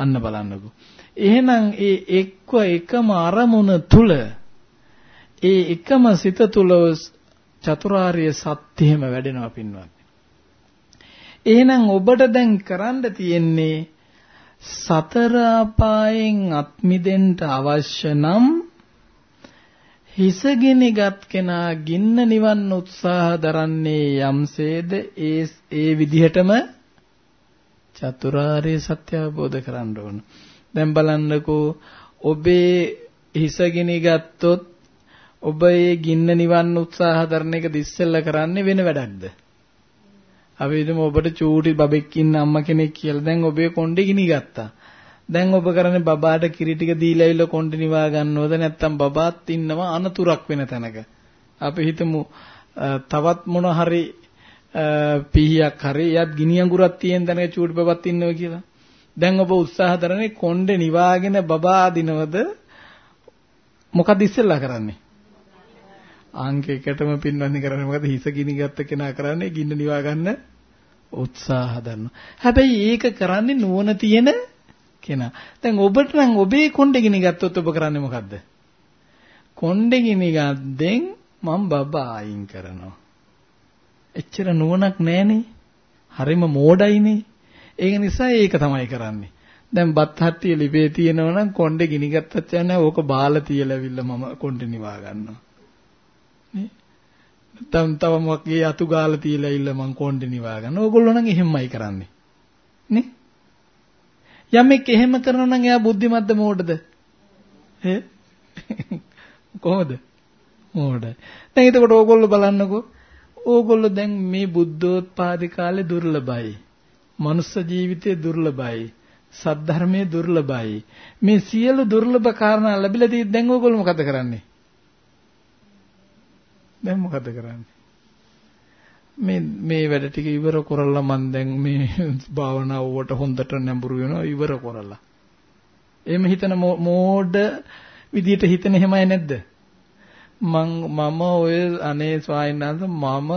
අන්න බලන්නකෝ. එහෙනම් ඒ එක්ව එකම අරමුණ තුල ඒ එකම සිත තුල චතුරාර්ය සත්‍යෙම වැඩෙනවා පින්වත්. එහෙනම් ඔබට දැන් කරන්න තියෙන්නේ සතර අපායෙන් අත් මිදෙන්න අවශ්‍ය නම් හිසගිනිගත් කෙනා ගින්න නිවන්න උත්සාහ දරන්නේ යම්සේද ඒ ඒ විදිහටම චතුරාර්ය සත්‍ය අවබෝධ කරගන්න ඕන. දැන් බලන්නකෝ ඔබේ හිසගිනි ගත්තොත් ඔබ ඒ ගින්න නිවන්න උත්සාහ දරන එක දිස්සෙල්ල කරන්නේ වෙන වැඩක්ද? අපි හිතමු ඔබට චූටි බබෙක් ඉන්න අම්මා කෙනෙක් කියලා. දැන් ඔබේ කොණ්ඩේ ගිනි ගත්තා. දැන් ඔබ කරන්නේ බබාට කිරි ටික දීලා ඇවිල්ලා කොණ්ඩේ නිවා ගන්නවද නැත්නම් බබාත් ඉන්නවා අනතුරක් වෙන තැනක. අපි හිතමු තවත් මොන හරි පිහියක් හරි එයත් ගිනි අඟුරක් තියෙන තැනක චූටි බබත් ඉන්නවා කියලා. දැන් ඔබ උත්සාහ කරන්නේ කොණ්ඩේ නිවාගෙන බබා අදිනවද මොකද ඉස්සෙල්ලා කරන්නේ? අංක එකටම පින්වන්දි කරන්නේ මොකද හිස ගිනි ගත්ත කෙනා කරන්නේ ගින්න නිවා ගන්න උත්සාහ දරනවා. හැබැයි ඒක කරන්නේ නුවණ තියෙන කෙනා. දැන් ඔබට නම් ඔබේ කොණ්ඩේ ගිනි ගත්තොත් ඔබ කරන්නේ මොකද්ද? කොණ්ඩේ ගිනි ගද්දෙන් මම බබා අයින් කරනවා. එච්චර නුවණක් නැහනේ. හරිම මෝඩයිනේ. ඒක නිසා ඒක තමයි කරන්නේ. දැන් බත් හට්ටිය ලිපේ තියෙනවා නම් කොණ්ඩේ ගිනි ගත්තත් යන්නේ ඕක බාලා තියලා ඇවිල්ලා මම කොණ්ඩේ නිවා ගන්නවා. නේ? නැත්නම් තව මොකක්ගේ අතු ගාලා තියලා ඉල්ල මං කොණ්ඩේ නිවා ගන්න. ඕගොල්ලෝ නම් එහෙමයි කරන්නේ. නේ? යමෙක් එහෙම කරනවා නම් එයා බුද්ධිමත්ද මෝඩද? ඈ? කොහොමද? මෝඩයි. දැන් එතකොට ඕගොල්ලෝ බලන්නකෝ. ඕගොල්ලෝ දැන් මේ බුද්ධෝත්පාද කාලේ දුර්ලභයි. මනුස්ස ජීවිතේ දුර්ලභයි. සද්ධර්මයේ දුර්ලභයි. මේ සියලු දුර්ලභ කාරණා ලැබිලා තියෙද්දි දැන් ඕගොල්ලෝ මොකද කරන්නේ? දැන් මොකද කරන්නේ? මේ මේ වැඩ ටික ඉවර කරලා මම දැන් මේ (laughs) භාවනාව වට හොඳට නැඹුරු වෙනවා ඉවර කරලා. එහෙම හිතන මෝඩ විදියට හිතන එහෙමයි නැද්ද? මං මම ඔය අනේ ස්වාමීන් මම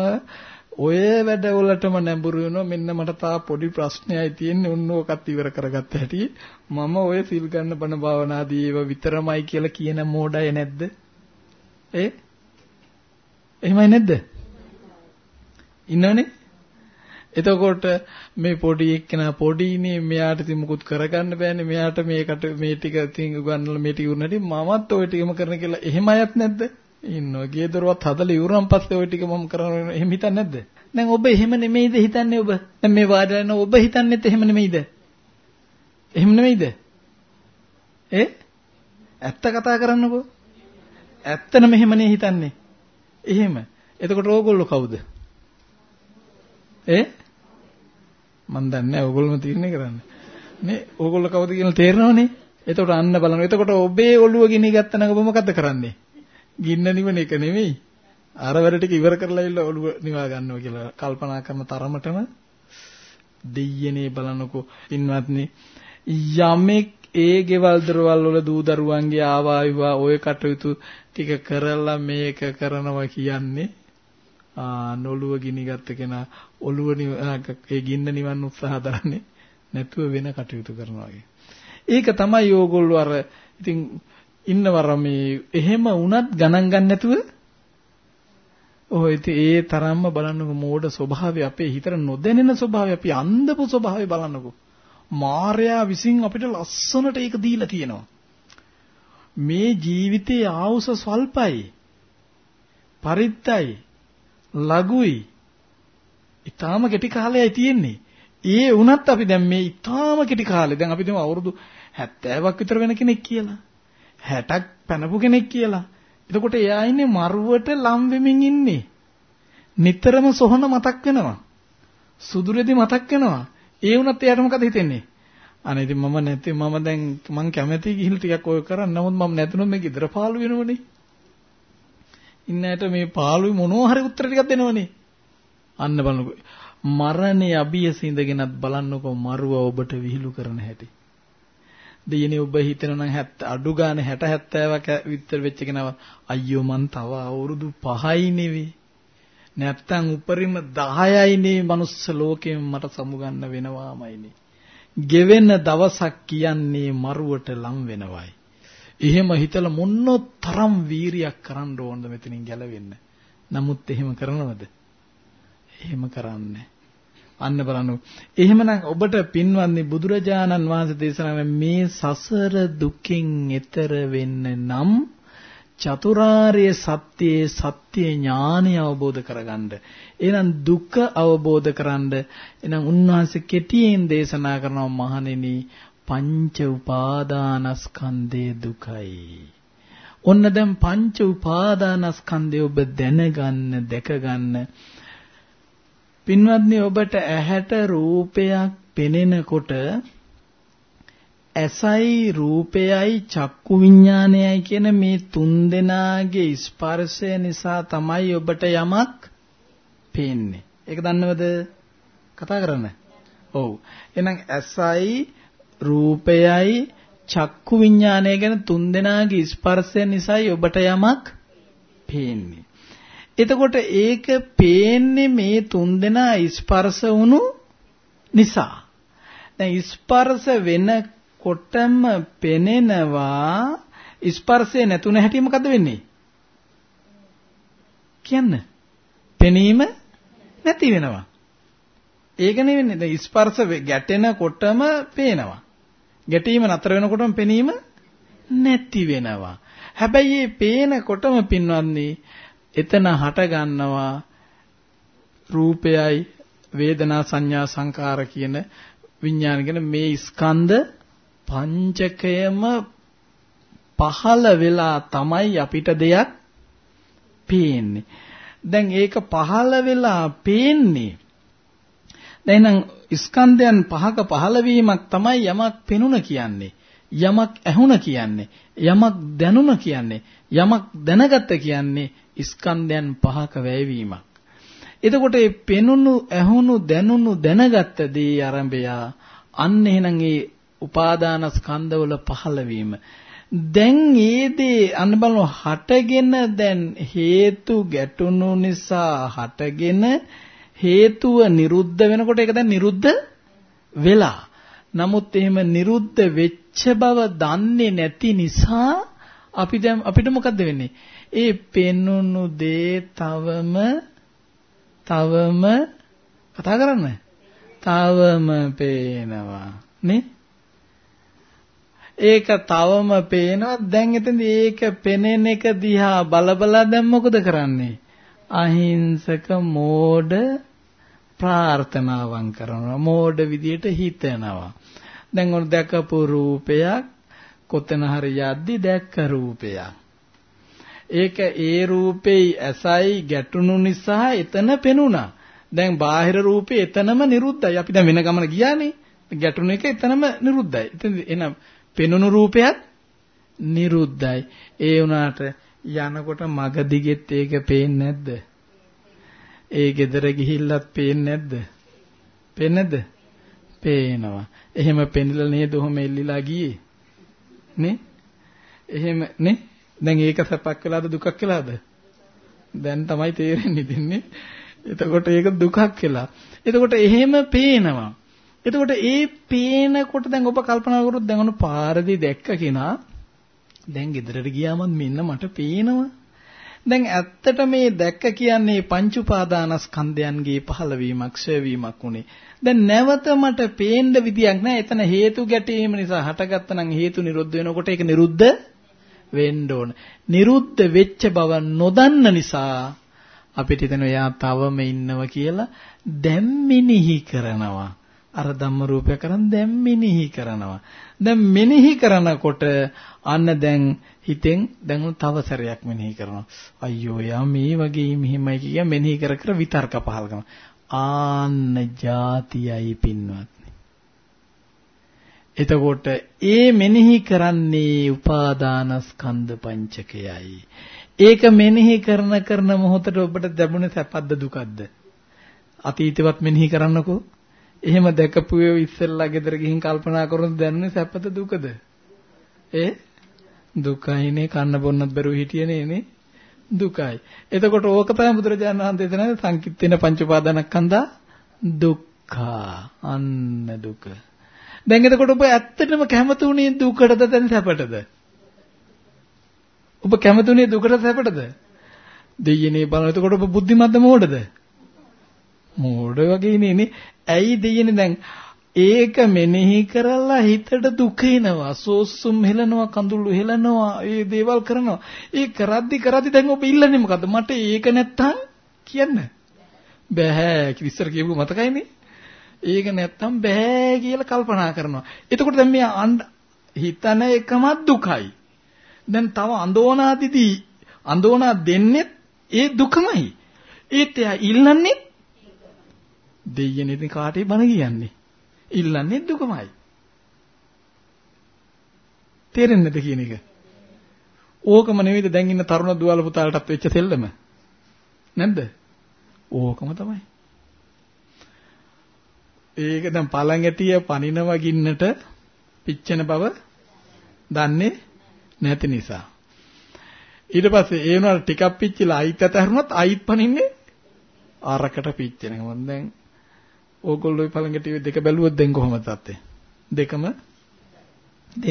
ඔය වැඩවලටම නැඹුරු වෙනවා මෙන්න මට තා පොඩි ප්‍රශ්නයයි තියෙන්නේ උන්න ඕකත් ඉවර කරගත්ත හැටි මම ඔය සිල් ගන්න බණ භාවනාදී ඒව විතරමයි කියලා කියන මෝඩය නැද්ද? ඒ එහෙමයි නැද්ද? ඉන්නවනේ. එතකොට මේ පොඩි එක්කෙනා පොඩිනේ මෙයාට ඉතින් මුකුත් කරගන්න බෑනේ මෙයාට මේකට මේ ටික ඉතින් උගන්වලා මේ ටික උනටි මමත් ওই ටිකම කරන කියලා එහෙම අයත් නැද්ද? ඉන්නවා. ගිය දොරවත් හදලා ඉවරන් පස්සේ ওই ටික මම කරන එහෙම හිතන්නේ නැද්ද? දැන් ඔබ එහෙම නෙමෙයිද හිතන්නේ ඔබ? දැන් මේ වාඩිලා ඉන්න ඔබ හිතන්නේත් එහෙම නෙමෙයිද? එහෙම නෙමෙයිද? ඒ? ඇත්ත කතා කරන්නකෝ. ඇත්තම එහෙමනේ හිතන්නේ. එහෙම. එතකොට ඕගොල්ලෝ කවුද? ඒ? මන් දන්නේ නැහැ ඕගොල්ලෝම තීරණය කරන්න. නේ ඕගොල්ලෝ කවුද කියලා තේරෙනවනේ. එතකොට අන්න බලන්න. එතකොට ඔබේ ඔළුව ගිනි ගත්තනම් ඔබ මොකද කරන්නේ? ගින්න නිවන එක නෙමෙයි. අර වැඩ ටික ඉවර කරලා ඉල්ල ඔළුව නිවා ගන්නවා කියලා කල්පනා කරන තරමටම දෙයියනේ බලනකෝ ඉන්වත්නි යමෙක් ඒ ගෙවල් දරවල් වල දූ දරුවන්ගේ ආවායුවා ඔය කටයුතු ටික කරලා මේක කරනවා කියන්නේ ආ නොලුව ගිනි ගත්ත කෙනා ඔළුව ඒ ගින්න නිවන්න උත්සාහ දරන්නේ නැතුව වෙන කටයුතු කරනවා වගේ. ඒක තමයි ඕගොල්ලෝ අර ඉතින් ඉන්නවර මේ එහෙම වුණත් ගණන් ගන්න නැතුව ඔය ඉතින් ඒ තරම්ම බලන්නකො මෝඩ ස්වභාවය අපේ හිතට නොදැනෙන ස්වභාවය අපි අන්ධපු ස්වභාවය බලන්නකො. මාර්යා විසින් අපිට ලස්සනට ඒක දීලා තියෙනවා. මේ ජීවිතයේ ආවුස ස්වල්පයි. පරිත්තයි. ලඝුයි. ඊටාම කෙටි කාලයයි තියෙන්නේ. ඒ වුණත් අපි දැන් මේ ඊටාම කෙටි කාලේ දැන් අපි දෙමු අවුරුදු 70ක් විතර වෙන කෙනෙක් කියලා. 60ක් පැනපු කෙනෙක් කියලා. එතකොට එයා ඉන්නේ මරුවට ලම් වෙමින් ඉන්නේ. නිතරම සොහන මතක් වෙනවා. සුදුරෙදි මතක් වෙනවා. ඒ වුණත් එයාට මොකද හිතෙන්නේ? අනේ ඉතින් මම නැති මම දැන් මං කැමැති ගිහිල් ටිකක් ඔය කරන්න. නමුත් මම නැතුනොත් මේ ගෙදර පාළු වෙනවනේ. ඉන්නයට මේ පාළුයි මොනවා හරි උත්තර ටිකක් දෙනවනේ. අන්න බලන්නකෝ. මරණේ අභියස ඉඳගෙනත් බලන්නකෝ මරුව ඔබට විහිළු කරන හැටි. දෙයනේ ඔබ හිතනවා නම් 70 අඩු ගානේ 60 70ක විතර වෙච්ච කෙනාව අයියෝ මං තව අවුරුදු 5යි නෙවෙයි නැත්තම් උපරිම 10යි නේ මනුස්ස ලෝකයෙන් මට සමුගන්න වෙනවාමයිනේ ගෙවෙන දවසක් කියන්නේ මරුවට ලම් වෙනවයි. එහෙම හිතලා මොනතරම් වීරියක් කරන්න ඕනද මෙතනින් ගැලවෙන්න. නමුත් එහෙම කරනවද? එහෙම කරන්නේ. අන්න බලන්න. එහෙමනම් ඔබට පින්වත්නි බුදුරජාණන් වහන්සේ දේශනා මේ සසර දුකින් එතර වෙන්න නම් චතුරාර්ය සත්‍යයේ සත්‍ය ඥානය අවබෝධ කරගන්න. එහෙනම් දුක අවබෝධ කරන්න. එහෙනම් උන්වහන්සේ කෙටියෙන් දේශනා කරනවා මහණෙනි පංච උපාදානස්කන්ධේ දුකයි. ඔන්න දැන් පංච උපාදානස්කන්ධය ඔබ දැනගන්න, දැකගන්න පින්වත්නි ඔබට ඇහැට රූපයක් පෙනෙනකොට ඇසයි රූපයයි චක්කු විඥානයයි කියන මේ තුන් දෙනාගේ ස්පර්ශය නිසා තමයි ඔබට යමක් පේන්නේ. ඒක දන්නවද? කතා කරන්න. ඔව්. එහෙනම් ඇසයි රූපයයි චක්කු විඥානය ගැන තුන් දෙනාගේ ස්පර්ශය නිසායි ඔබට යමක් පේන්නේ. එතකොට ඒක පේන්නේ මේ තුන්දෙනා ස්පර්ශ වුණු නිසා. දැන් ස්පර්ශ වෙනකොටම පෙනෙනවා ස්පර්ශය නැතුන හැටි මොකද වෙන්නේ? කියන්න. පෙනීම නැති වෙනවා. ඒක නෙවෙන්නේ. දැන් ස්පර්ශ ගැටෙනකොටම පේනවා. ගැටීම නතර වෙනකොටම පෙනීම නැති වෙනවා. හැබැයි මේ පේනකොටම පින්වත්නි එතන හට ගන්නවා රූපයයි වේදනා සංඥා සංකාර කියන විඥාන කියන මේ ස්කන්ධ පංචකයම පහළ වෙලා තමයි අපිට දෙයක් පේන්නේ. දැන් ඒක පහළ වෙලා පේන්නේ. දැන් ස්කන්ධයන් පහක පහළ වීමක් තමයි යමක් පෙනුන කියන්නේ. යමක් ඇහුණ කියන්නේ. යමක් දැනුණ කියන්නේ. යමක් දැනගත්ත කියන්නේ ස්කන්ධයන් පහක වැයවීමක්. එතකොට මේ පෙනුණු ඇහුණු දැනුණු දැනගත්ත දේ ආරම්භයා අන්න එහෙනම් ඒ උපාදාන ස්කන්ධවල පහළවීම. දැන් ඒ දේ අන්න බලන්න හටගෙන දැන් හේතු ගැටුණු නිසා හටගෙන හේතුව නිරුද්ධ වෙනකොට ඒක දැන් නිරුද්ධ වෙලා. නමුත් එහෙම නිරුද්ධ වෙච්ච බව දන්නේ නැති නිසා අපි දැන් අපිට මොකද්ද වෙන්නේ? ඒ පෙන්වුණු දේ තවම තවම කතා කරන්න. තවම පේනවා නේ? ඒක තවම පේනවා. දැන් එතෙන්දී ඒක පෙනෙන එක දිහා බලබලා දැන් මොකද කරන්නේ? අහිංසක මෝඩ ප්‍රාර්ථනාවන් කරනවා. මෝඩ විදියට හිතනවා. දැන් ඔන්න දැකපු රූපයක් කොතන හරි යද්දි දැක්ක රූපයක්. ඒක ඒ රූපේ ඇසයි ගැටුණු නිසා එතන පෙනුණා. දැන් බාහිර රූපේ එතනම නිරුද්ධයි. අපි දැන් වෙන ගමන ගියානේ. ගැටුණු එක එතනම නිරුද්ධයි. ඉතින් එහෙනම් පෙනුණු රූපයත් නිරුද්ධයි. ඒ වුණාට යනකොට මග දිගෙත් ඒක පේන්නේ නැද්ද? ඒ ගෙදර ගිහිල්ලත් පේන්නේ නැද්ද? පේන්නේ නැද්ද? පේනවා. එහෙම පෙන්නලා නේද ඔහොම එල්ලිලා ගියේ? නේ? එහෙම නේ? දැන් ඒක සැපක් වෙලාද දුකක් වෙලාද? දැන් තමයි තේරෙන්නේ ඉතින්නේ. එතකොට ඒක දුකක් වෙලා. එතකොට එහෙම පේනවා. එතකොට ඒ පේනකොට දැන් ඔබ කල්පනා කරොත් දැන් ඔන්න පාරදී දැක්ක කෙනා දැන් ගෙදරට ගියාම මෙන්න මට පේනවා. දැන් ඇත්තට මේ දැක්ක කියන්නේ පංච උපාදානස්කන්ධයන්ගේ පහළවීමක්, ක්ෂයවීමක් උනේ. දැන් නැවත මට පේන්න විදියක් නැහැ. එතන හේතු ගැටීම නිසා හටගත්ත නම් හේතු නිරුද්ධ වෙනකොට ඒක නිරුද්ධ වෙන්න ඕන. නිරුද්ධ වෙච්ච බව නොදන්න නිසා අපිට හිතෙනවා එයා තවම ඉන්නවා කියලා දැන් මෙනෙහි කරනවා. අර ධම්ම රූපය කරන් දැන් මෙනෙහි කරනවා. දැන් මෙනෙහි කරනකොට අන්න දැන් හිතෙන් දැන් තව සැරයක් මෙනෙහි කරනවා. අයියෝ යා මේ වගේ මෙහෙමයි කිය මෙනෙහි කර කර විතර්ක පහල කරනවා. ආන්න ಜಾතියයි පින්වත්නි. එතකොට ඒ මෙනෙහි කරන්නේ උපාදානස්කන්ධ පංචකයයි. ඒක මෙනෙහි කරන කරන මොහොතට ඔබට ලැබුණේ සැපද්ද දුකද්ද? අතීතවත් මෙනෙහි කරන්නකෝ. එහෙම දැකපු ඒවා ඉස්සෙල්ලා ගෙදර ගිහින් කල්පනා කරනොත් දැනුනේ සැපද දුකද? ඒ දුකයිනේ කන්න බොන්නත් බැරුව හිටියනේ නේ දුකයි. එතකොට ඕක තමයි බුදුරජාණන් වහන්සේ දෙන සංකිට්ඨේන පංච උපාදානස්කන්ධා දුක්ඛා අන්න දුක. දැන් එතකොට ඔබ ඇත්තටම කැමති උනේ දුකටද දැන් සැපටද? ඔබ කැමති උනේ දුකට සැපටද? දෙයියනේ බලන එතකොට ඔබ බුද්ධිමත්ද මොකටද? මෝඩ වගේ නේ ඇයි දෙයනේ දැන් ඒක මෙනෙහි කරලා හිතට දුක එනවා සෝස්සුම් හෙලනවා කඳුළු හෙලනවා ඒ දේවල් කරනවා ඒ කරද්දි කරද්දි දැන් ඔබ ඉල්ලන්නේ මොකද්ද මට ඒක නැත්තම් කියන්න බෑ ඉස්සර කියපු මතකයිනේ ඒක නැත්තම් බෑ කියලා කල්පනා කරනවා එතකොට දැන් මේ හිතන එකම දුකයි දැන් තව අඳෝනාදිදී අඳෝනා දෙන්නේ ඒ දුකමයි ඒත් එයා ඉල්ලන්නේ දෙයියනේ ඉතින් කාටේ බන කියන්නේ. ඉල්ලන්නේ දුකමයි. තේරෙන්නේද කියන එක? ඕකම නෙවෙයිද දැන් ඉන්න තරුණ දුවල පුතාලටත් වෙච්ච තෙල්ලම? නැද්ද? ඕකම තමයි. ඒක දැන් පළඟැටිය පනිනව ගින්නට පිච්චෙන බව දන්නේ නැති නිසා. ඊට පස්සේ ඒ වුණාට ටිකක් පිච්චිලා අයිත් අතහැරුණත් අයිත් පනින්නේ අරකට පිච්චෙනවා. දැන් ඕගොල්ලෝ පළඟට දෙක බැලුවොත් දැන් කොහොමද තත්ත්වය? දෙකම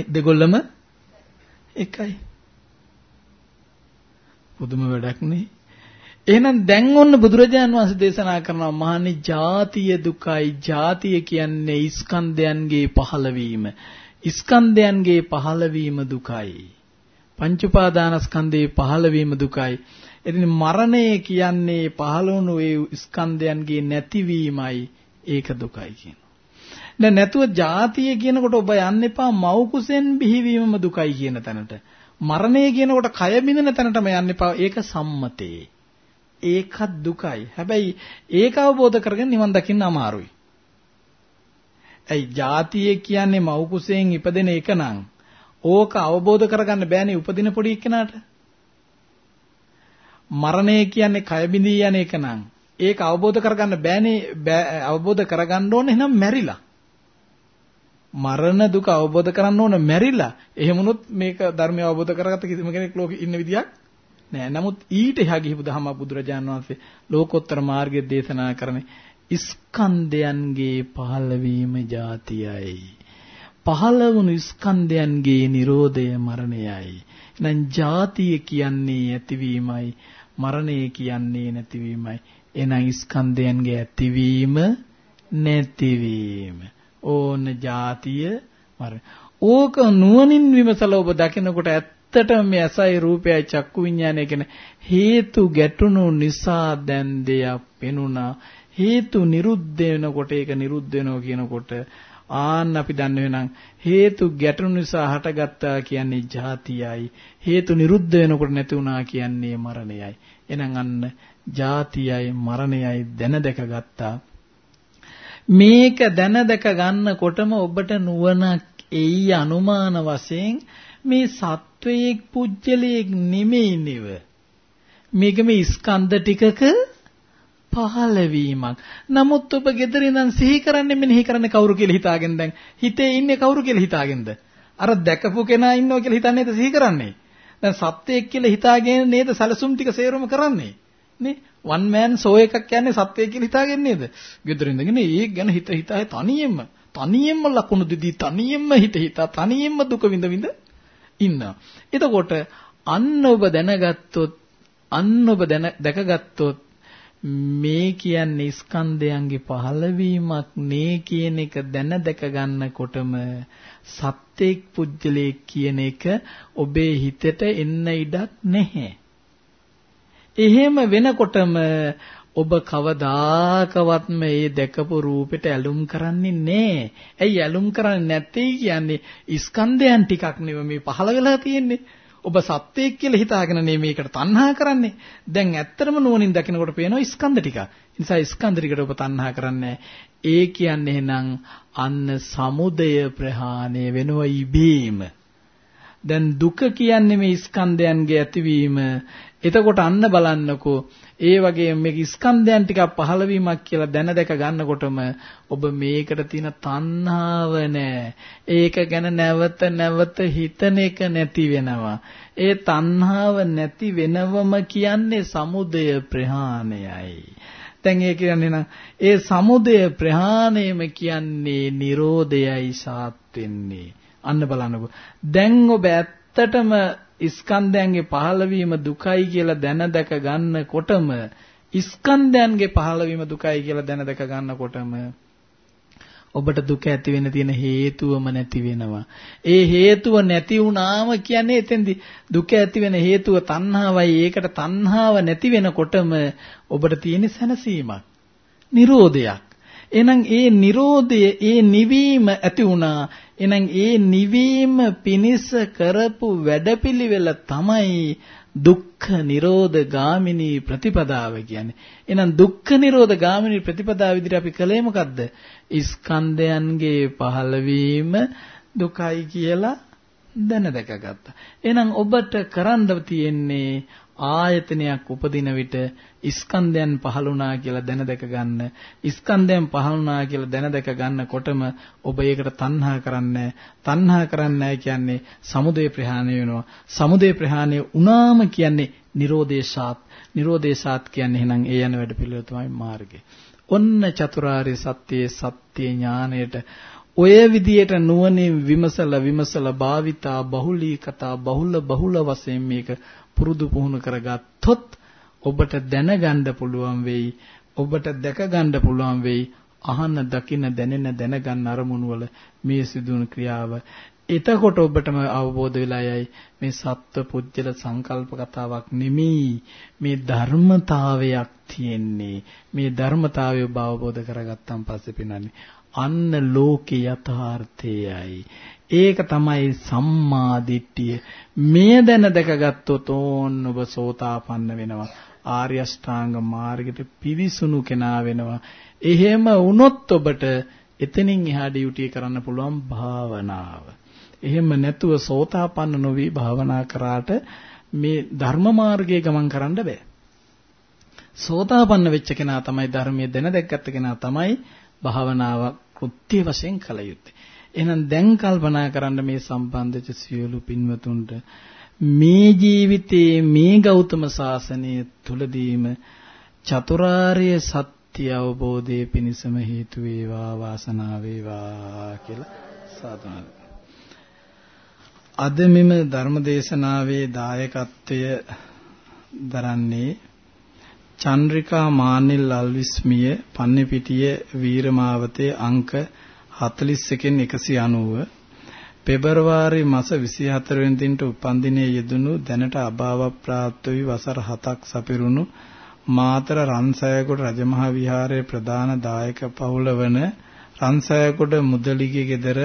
දෙගොල්ලම එකයි. පුදුම වැඩක් නේ. එහෙනම් දැන් ඔන්න බුදුරජාන් වහන්සේ දේශනා කරනවා මහණනි ජාතිය දුකයි ජාතිය කියන්නේ ස්කන්ධයන්ගේ පහළවීම ස්කන්ධයන්ගේ පහළවීම දුකයි පංච උපාදානස්කන්ධේ පහළවීම දුකයි එදින මරණය කියන්නේ පහළ වුණු ඒ ස්කන්ධයන්ගේ නැතිවීමයි ඒක දුකයි කියනවා. දැන් නැතුව ජාතිය කියනකොට ඔබ යන්න එපා මව් කුසෙන් බිහිවීමම දුකයි කියන තැනට. මරණය කියනකොට කය බිඳෙන තැනටම යන්න එපා. ඒක සම්මතේ. ඒකත් දුකයි. හැබැයි ඒක අවබෝධ කරගෙන නිවන් දකින්න අමාරුයි. ඇයි ජාතිය කියන්නේ මව් කුසෙන් ඉපදෙන එක නම් ඕක අවබෝධ කරගන්න බෑනේ උපදින පොඩි එක්කෙනාට. මරණය කියන්නේ කය බිඳී යන එක නම් ඒක අවබෝධ කරගන්න බෑනේ අවබෝධ කරගන්න ඕනේ එහෙනම් මැරිලා. මරණ දුක අවබෝධ කරන්න ඕන මැරිලා. එහෙම වුණොත් මේක ධර්මය අවබෝධ කරගත්ත කිසිම කෙනෙක් ලෝකෙ ඉන්න විදියක් නෑ. නමුත් ඊට එහා ගිහිපු ධම්ම බුදුරජාණන් වහන්සේ ලෝකෝත්තර මාර්ගය දේශනා කරන්නේ ස්කන්ධයන්ගේ පහළවීම જાතියයි. පහළවුණු ස්කන්ධයන්ගේ Nirodhaය මරණයයි. එහෙනම් જાතිය කියන්නේ ඇතිවීමයි මරණය කියන්නේ නැතිවීමයි. එහෙනම් ස්කන්ධයන්ගේ ඇතිවීම නැතිවීම. ඕන જાතිය මරණ. ඕක නුවණින් විමසලා ඔබ දකිනකොට ඇත්ත ඇත්තටම මේ ඇසයි රූපයයි චක්කු විඤ්ඤාණය කියන හේතු ගැටුණු නිසා දැන් දෙයක් පෙනුණා. හේතු නිරුද්ධ වෙනකොට ඒක නිරුද්ධ වෙනවා කියනකොට ආන්න අපි දන්නේ නම් හේතු ගැටුණු නිසා හටගත්තා කියන්නේ ජාතියයි හේතු නිරුද්ධ වෙනකොට නැති වුණා කියන්නේ මරණයයි. එහෙනම් අන්න ජාතියයි මරණයයි දැන දැක ගත්තා. මේක දැන දැක ගන්නකොටම ඔබට නුවණක් එයි අනුමාන වශයෙන් මේ සත්‍ය සත්වයේක් පුජ්‍යලයක් නෙමෙයි නෙව. මේක මේ ස්කන්ධ ටිකක පහළවීමක්. නමුත් ඔබ gedara ඉඳන් සිහි කරන්නේ මෙනෙහි කරන්නේ කවුරු කියලා හිතාගෙන දැන් හිතේ ඉන්නේ කවුරු කියලා හිතාගෙනද? අර දැකපු කෙනා ඉන්නවා කියලා හිතන්නේද සිහි කරන්නේ? දැන් සත්‍යයක් කියලා හිතාගෙන නේද සැලසුම් ටික සේරම කරන්නේ? නේ? වන් මෑන් ෂෝ එකක් කියන්නේ සත්‍යය කියලා හිතාගෙන නේද? gedara ඉඳගෙන ඒක ගැන හිත හිතා තනියෙම තනියෙන්ම ලකුණු දෙදී තනියෙන්ම හිත හිතා තනියෙන්ම දුක විඳ විඳ ඉන්නවා. එතකොට අන්න ඔබ දැනගත්තොත් අන්න ඔබ දැකගත්තොත් මේ කියන්නේ ස්කන්ධයන්ගේ පහළවීමක් නේ කියන එක දැන දැක ගන්නකොටම සත්‍යයක් පුජ්‍යලයක් කියන එක ඔබේ හිතට එන්න ඉඩක් නැහැ. එහෙම වෙනකොටම ඔබ කවදාකවත් මේ දැකපු රූපෙට ඇලුම් කරන්නේ නැහැ. ඇයි ඇලුම් කරන්නේ නැත්තේ කියන්නේ ස්කන්ධයන් ටිකක් නෙවෙයි මේ පහළ වෙලා තියෙන්නේ. ඔබ සත්‍යයක් කියලා හිතාගෙන නේ මේකට තණ්හා කරන්නේ. දැන් ඇත්තටම නුවණින් දකිනකොට පේනවා ස්කන්ධ ටික. ඒ නිසා ස්කන්ධ ටිකට ඔබ තණ්හා කරන්නේ ඒ කියන්නේ එහෙනම් අන්න සමුදය ප්‍රහාණය වෙනවා ඉබේම. දැන් දුක කියන්නේ මේ ස්කන්ධයන්ගේ ඇතිවීම. එතකොට අන්න බලන්නකෝ ඒ වගේම මේක ස්කන්ධයන් ටිකක් පහළ වීමක් කියලා දැන දැක ගන්නකොටම ඔබ මේකට තියෙන තණ්හාව නෑ. ඒක ගැන නැවත නැවත හිතන එක නැති වෙනවා. ඒ තණ්හාව නැති වෙනවම කියන්නේ සමුදය ප්‍රහාණයයි. දැන් ඒ කියන්නේ නම් ඒ සමුදය ප්‍රහාණයම කියන්නේ Nirodhayai සාත් වෙන්නේ. අන්න බලන්නකෝ. දැන් ඔබ ඇත්තටම ස්කන්ධයන්ගේ පහළවීම දුකයි කියලා දැන දැක ගන්නකොටම ස්කන්ධයන්ගේ පහළවීම දුකයි කියලා දැන දැක ගන්නකොටම ඔබට දුක ඇති වෙන්න තියෙන හේතුවම නැති වෙනවා. ඒ හේතුව නැති වුණාම කියන්නේ එතෙන්දි දුක ඇති වෙන හේතුව තණ්හාවයි. ඒකට තණ්හාව නැති වෙනකොටම ඔබට තියෙන සැනසීමක්. නිරෝධයක්. එහෙනම් ඒ Nirodha ඒ නිවීම ඇති වුණා. එහෙනම් ඒ නිවීම පිනිස කරපු වැඩපිළිවෙල තමයි දුක්ඛ නිරෝධ ගාමිනී ප්‍රතිපදාව කියන්නේ. එහෙනම් දුක්ඛ නිරෝධ ගාමිනී ප්‍රතිපදාව විදිහට අපි කලේ මොකද්ද? ස්කන්ධයන්ගේ පහළවීම දුකයි කියලා දැන දැකගත්තා. එහෙනම් ඔබට කරන්න තියෙන්නේ ආයතනයක් උපදින විට ස්කන්ධයන් පහළුණා කියලා දැන දැක ගන්න. ස්කන්ධයන් පහළුණා කියලා දැන දැක ගන්නකොටම ඔබ ඒකට තණ්හා කරන්නේ තණ්හා කරන්නේ කියන්නේ සමුදය ප්‍රහාණය වෙනවා. සමුදය ප්‍රහාණය වුණාම කියන්නේ නිරෝධේශාත්. නිරෝධේශාත් කියන්නේ එහෙනම් ඒ යන වැඩ පිළිවෙල තමයි මාර්ගය. ඔන්න චතුරාර්ය සත්‍යයේ සත්‍ය ඥාණයට. ඔය විදියට නුවණින් විමසලා විමසලා භාවිතා බහුලී කතා බහුල බහුල වශයෙන් මේක පුරුදු පුහුණු කරගත්තොත් ඔබට දැනගන්න පුළුවන් වෙයි ඔබට දැක ගන්න පුළුවන් වෙයි අහන දකින දැනෙන දැනගන්න අරමුණු වල මේ සිදුවන ක්‍රියාව. එතකොට ඔබටම අවබෝධ වෙලා යයි. මේ සත්ව පුජ්‍යල සංකල්ප කතාවක් නෙමෙයි. මේ ධර්මතාවයක් තියෙන්නේ. මේ ධර්මතාවය ඔබ අවබෝධ කරගත්තන් පස්සේ පිනන්නේ අන්න ලෝකේ යථාර්ථයයි. ඒක තමයි සම්මා දිට්ඨිය. මේ දැන දැකගත්තොත් ඕන් ඔබ සෝතාපන්න වෙනවා. ආර්ය අෂ්ටාංග මාර්ගයට පිවිසුණු කෙනා වෙනවා. එහෙම වුණොත් ඔබට එතනින් එහා ඩියුටි කරන්න පුළුවන් භාවනාව. එහෙම නැතුව සෝතාපන්න නොවි භාවනා කරාට මේ ධර්ම මාර්ගයේ ගමන් කරන්න බෑ. සෝතාපන්න වෙච්ච කෙනා තමයි ධර්මයේ දැන දැක්කත් කෙනා තමයි භාවනාව කෘත්‍ය වශයෙන් කළ යුත්තේ. එහෙනම් දැන් කල්පනා කරන්න මේ සම්බන්ධච්ච සියලු පින්වතුන්ට මේ ජීවිතයේ මේ ගෞතම සාසනය තුලදීම චතුරාර්ය සත්‍ය අවබෝධයේ පිණසම හේතු වේවා වාසනාව වේවා කියලා සාදුනා අද මෙම ධර්මදේශනාවේ දායකත්වය දරන්නේ චන්ද්‍රිකා මානෙල් අල්විස්මිය පන්නේපිටිය වීරමාවතේ අංක 41න් 190 පෙබරවාරි මාස 24 වෙනි දිනට උපන්දිනයේ යෙදුණු දැනට අභාව ප්‍රාප්ත වී වසර 7ක් සපිරුණු මාතර රන්සයකොඩ රජමහා විහාරයේ ප්‍රධාන දායක පවුල වන රන්සයකොඩ මුදලිගේ ගෙදර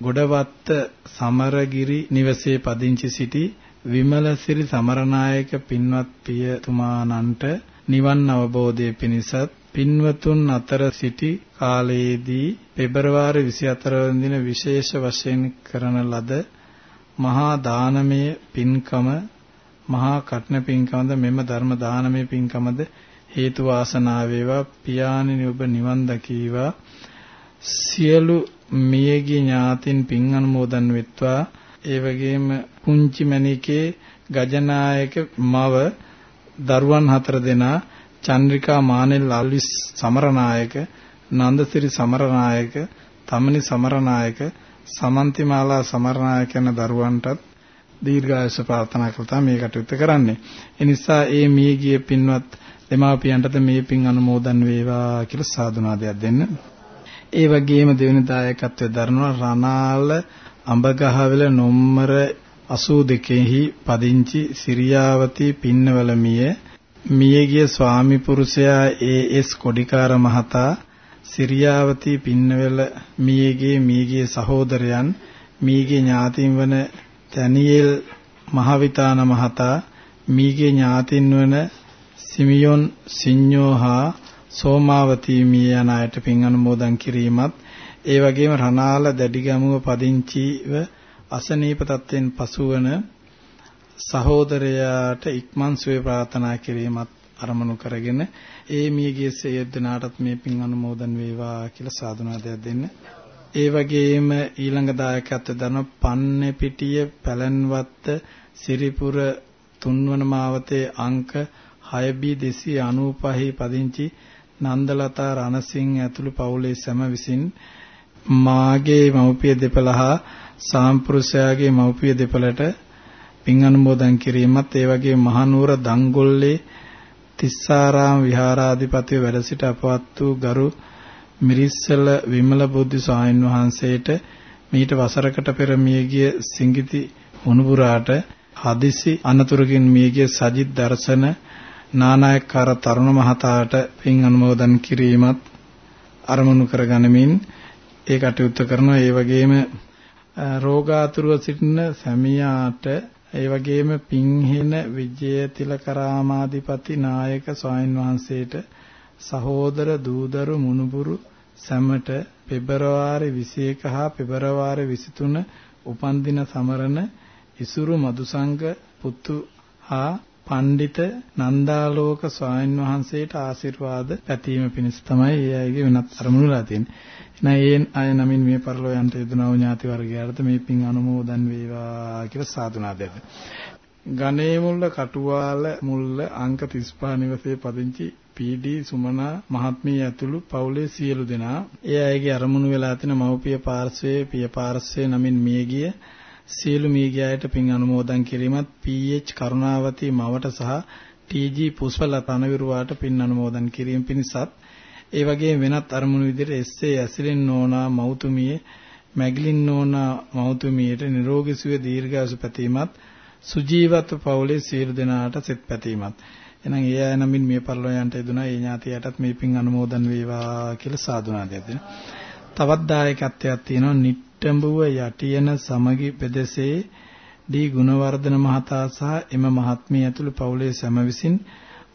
ගොඩවත්ත සමරගිරි නිවසේ පදිංචි සිටි විමලසිරි සමරනායක පින්වත් පියතුමාණන්ට නිවන් අවබෝධයේ පිණිසත් පින්වතුන් අතර සිටි කාලයේදී පෙබරවාරි 24 වන දින විශේෂ වශයෙන් කරන ලද මහා දානමය පින්කම මහා කටන පින්කමද මෙම ධර්ම දානමය පින්කමද හේතු වාසනා වේවා පියාණෙනි ඔබ නිවන් දකීවා. සියලු මියගිය ඥාතින් පින් අනුමෝදන් වෙත්වා. ඒ වගේම පුංචි මණිකේ ගජනායක මව දරුවන් හතර දෙනා චන්ද්‍රිකා මානෙල් අල්විස් සමරනායක නන්දසිරි සමරනායක තමනි සමරනායක සමන්තිමාලා සමරනායක යන දරුවන්ටත් දීර්ඝායුෂ ප්‍රාර්ථනා කරලා මේ කටයුත්ත කරන්නේ. ඒ නිසා ඒ මියගිය පින්වත් දෙමාපියන්ටද මේ පින් අනුමෝදන් වේවා කියලා සාදුනාදයක් දෙන්න. ඒ වගේම දෙවෙනි දායකත්වයේ දරනවා රනාල අඹගහවෙල නොම්මර 82හි පදිංචි සිරියාවතී පින්නවල මිය මියගිය ස්වාමි පුරුෂයා ඒ.එස්. කොඩිකාර මහතා සිරියාවතී පින්නවල මියගේ මියගේ සහෝදරයන් මියගේ ඥාතින් වන තැනියෙල් මහවිතාන මහතා මියගේ ඥාතින් වන සිමියොන් සිඤ්ඤෝ හා සෝමාවතී මිය යන අයට පින් අනුමෝදන් කිරීමත් ඒ වගේම රනාල දැඩිගමුව පදිංචිව අසනීප තත්ත්වෙන් පසුවන සහෝදරයාට ඉක්මන් සුවය ප්‍රාර්ථනා කිරීමත් අරමුණු කරගෙන ඒ මියගේ සේයදනාටත් මේ පින් අනුමෝදන් වේවා කියලා සාදුනාදයක් දෙන්න. ඒ වගේම ඊළඟ දායකත්ව දන පන්නේ පිටිය පැලන්වත්ත සිරිපුර තුන්වන මාවතේ අංක 6B 295 පදිංචි නන්දලතා රණසිංහ ඇතුළු පවුලේ සැම විසින් මාගේ මව්පිය දෙපළ හා සාම්පුරුෂයාගේ මව්පිය දෙපළට පින් අනුමෝදන් කිරීමත් ඒ වගේ මහනුවර දංගොල්ලේ තිස්සාරාම විහාරාධිපතිව වැඩ සිට අපවත් වූ ගරු මිරිස්සල විමල බුද්ධ ස්වාමීන් වහන්සේට මීට වසරකට පෙර මියගිය සිඟිති උණුපුරාට හදිසි අනතුරකින් මියගිය සජිත් දර්ශන නානායක්කාර තරුණ මහතාට පින් අනුමෝදන් කිරීමත් අරමුණු කරගනිමින් ඒ කටයුත්ත කරනවා. ඒ වගේම රෝගාතුරව සිටින සැමියාට ඒ වගේම පින්හෙන විජය තිලකරාමාධිපති නායක ස්වාමින් වහන්සේට සහෝදර දූදරු මුණුබුරු සැමට පෙබරවාරි 21 හා පෙබරවාරි 23 උපන්දින සමරන ඉසුරු මදුසංග පුතු හා පණ්ඩිත නන්දාලෝක ස්වාමීන් වහන්සේට ආශිර්වාද පැතීම පිණිස තමයි ඒ අයගේ වෙනත් අරමුණුලා තියෙන්නේ. එහෙනම් ඒ අය නමින් මේ පරිලෝයන්ට යදුනා වූ ඥාති වර්ගයාට මේ පින් අනුමෝදන් වේවා කියලා සාදුනාදයක්. ගණේ මුල්ල කටුවාල මුල්ල අංක 35 නිවසේ පදිංචි පී.ඩී. සුමනා මහත්මිය ඇතුළු පවුලේ සියලු දෙනා ඒ අයගේ අරමුණු වෙලා තියෙන මව්පිය පාර්ශවයේ පිය පාර්ශවයේ නමින් මියගිය සියලු මීගයායට පින් අනුමෝදන් කිරීමත් පී.එච්. කරුණාවතී මවට සහ ටී.ජී. පුෂ්පලතා රණවිරුවාට පින් අනුමෝදන් කිරීම පිණිසත් ඒ වගේම වෙනත් අරමුණු විදිහට එස්.ඒ. ඇසිලින් නෝනා මෞතුමිය මැග්ලින් නෝනා මෞතුමියට නිරෝගී සුවය දීර්ඝායුෂ පැතීමත් සුජීවත්ව පවුලේ සියලු දෙනාට සෙත් පැතීමත් එහෙනම් ඒ අය නමින් මේ පරිලෝයන්ට යදුනා ඒ ඥාතියටත් මේ පින් අනුමෝදන් වේවා කියලා සාදුනාදයක් දෙනවා. තවත් දායකත්වයක් තියෙනවා නිට්ටඹුව යටියන සමගි පෙදෙසේ ඩී ගුණවර්ධන මහතා සහ එම මහත්මිය ඇතුළු පවුලේ සැම විසින්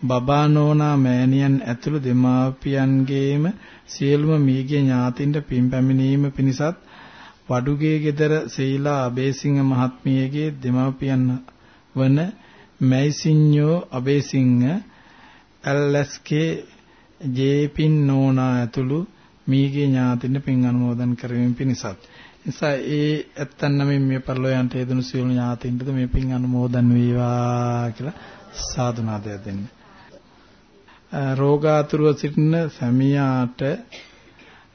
බබා නෝනා මෑණියන් ඇතුළු දෙමාපියන්ගේම සියලුම මීගේ ඥාතින්ට පින් පැමිණීම පිණිසත් වඩුගේ ගෙදර සීලා අබේසිංහ මහත්මියගේ දෙමාපියන් වන මැයිසිඤ්ඤෝ අබේසිංහ එල්.එස්.කේ ජේපින් නෝනා ඇතුළු මීගේ ඥාතින්ට පින් අනුමෝදන් කරවීම පිණිසත් නිසා ඒ ඇත්තන් නමින් මේ පරිලෝයන්ට යෙදුණු සියලු ඥාතින්ටද මේ පින් අනුමෝදන් වේවා කියලා සාදුනාදයක් දෙන්න. රෝගාතුරව සිටින සැමියාට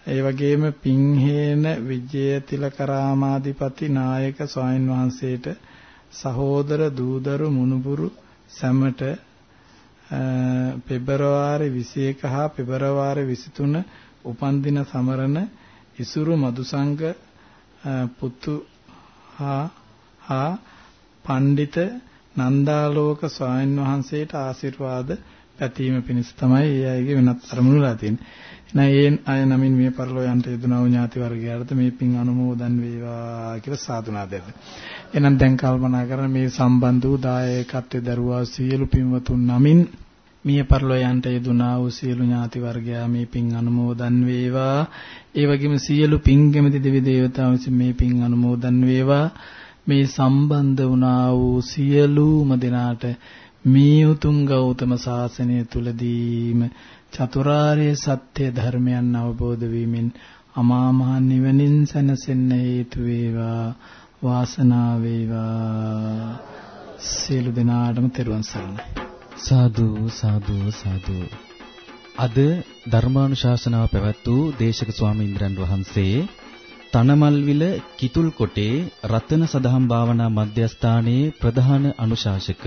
ඒ වගේම පින්හේන විජය තිලකරාමාධිපති නායක ස්වාමින් වහන්සේට සහෝදර දූදරු මුණුබුරු සැමට පෙබරවාරි 21 හා පෙබරවාරි 23 උපන්දින සමරන ඉසුරු මදුසංග පුතු හා හා පණ්ඩිත නන්දාලෝක ස්වාමීන් වහන්සේට ආශිර්වාද පැතීම පිණිස තමයි ඒ අයගේ වෙනත් අරමුණුලා තියෙන්නේ. එහෙනම් ඒ අය නමින් මේ පරිලෝයන්ට යදුනා වූ ඥාති වර්ගයාට මේ පින් අනුමෝදන් වේවා කියලා සාදුනාදයක්. එහෙනම් දැන් කල්පනා කරන මේ සම්බන්ධ වූ දායකත්වයේ දරුවා සියලු පින්වතුන් නමින් මිය පරලෝයන්ට යෙදුනා වූ සියලු ඥාති වර්ගයා මේ පින් අනුමෝදන් වේවා. ඒ වගේම සියලු පින් කැමති දෙවි දේවතාවුන් විසින් මේ පින් අනුමෝදන් වේවා. මේ සම්බන්ධ වුණා වූ සියලුම දෙනාට මේ උතුම් ගෞතම සාසනය තුලදීම චතුරාර්ය සත්‍ය ධර්මයන් අවබෝධ වීමෙන් අමා මහ නිවනින් සැනසෙන්න හේතු වේවා වාසනාව වේවා සියලු දෙනාටම තෙරුවන් සරණයි සාදු සාදු සාදු. අද ධර්මානුශාසනාව පැවැත් වූ දේශක ස්වාමීන්ද්‍රයන් වහන්සේ තනමල්විල කිතුල් කොටේ රතන සදහම් භාවනා මධ්‍යස්ථානයේ ප්‍රධාන අනුශාසක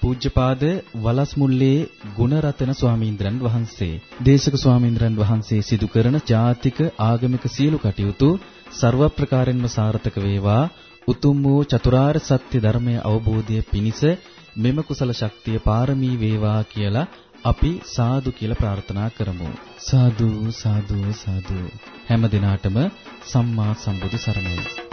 පූජ්‍යපාද වලස්මුල්ලේ ගුණරතන ස්වාමීන්ද්‍රයන් වහන්සේ. දේශක ස්වාමීන්ද්‍රයන් වහන්සේ සිදු කරන ජාතික ආගමික සියලු කටයුතු ਸਰව ප්‍රකාරයෙන්ම සාර්ථක වේවා. උතුම් වූ චතුරාර්ය සත්‍ය ධර්මය අවබෝධය පිණිස මෙම කුසල ශක්තිය පාරමී වේවා කියලා අපි සාදු කියලා ප්‍රාර්ථනා කරමු. සාදු සාදු සාදු හැම දිනාටම සම්මා සම්බුදු සරණයි.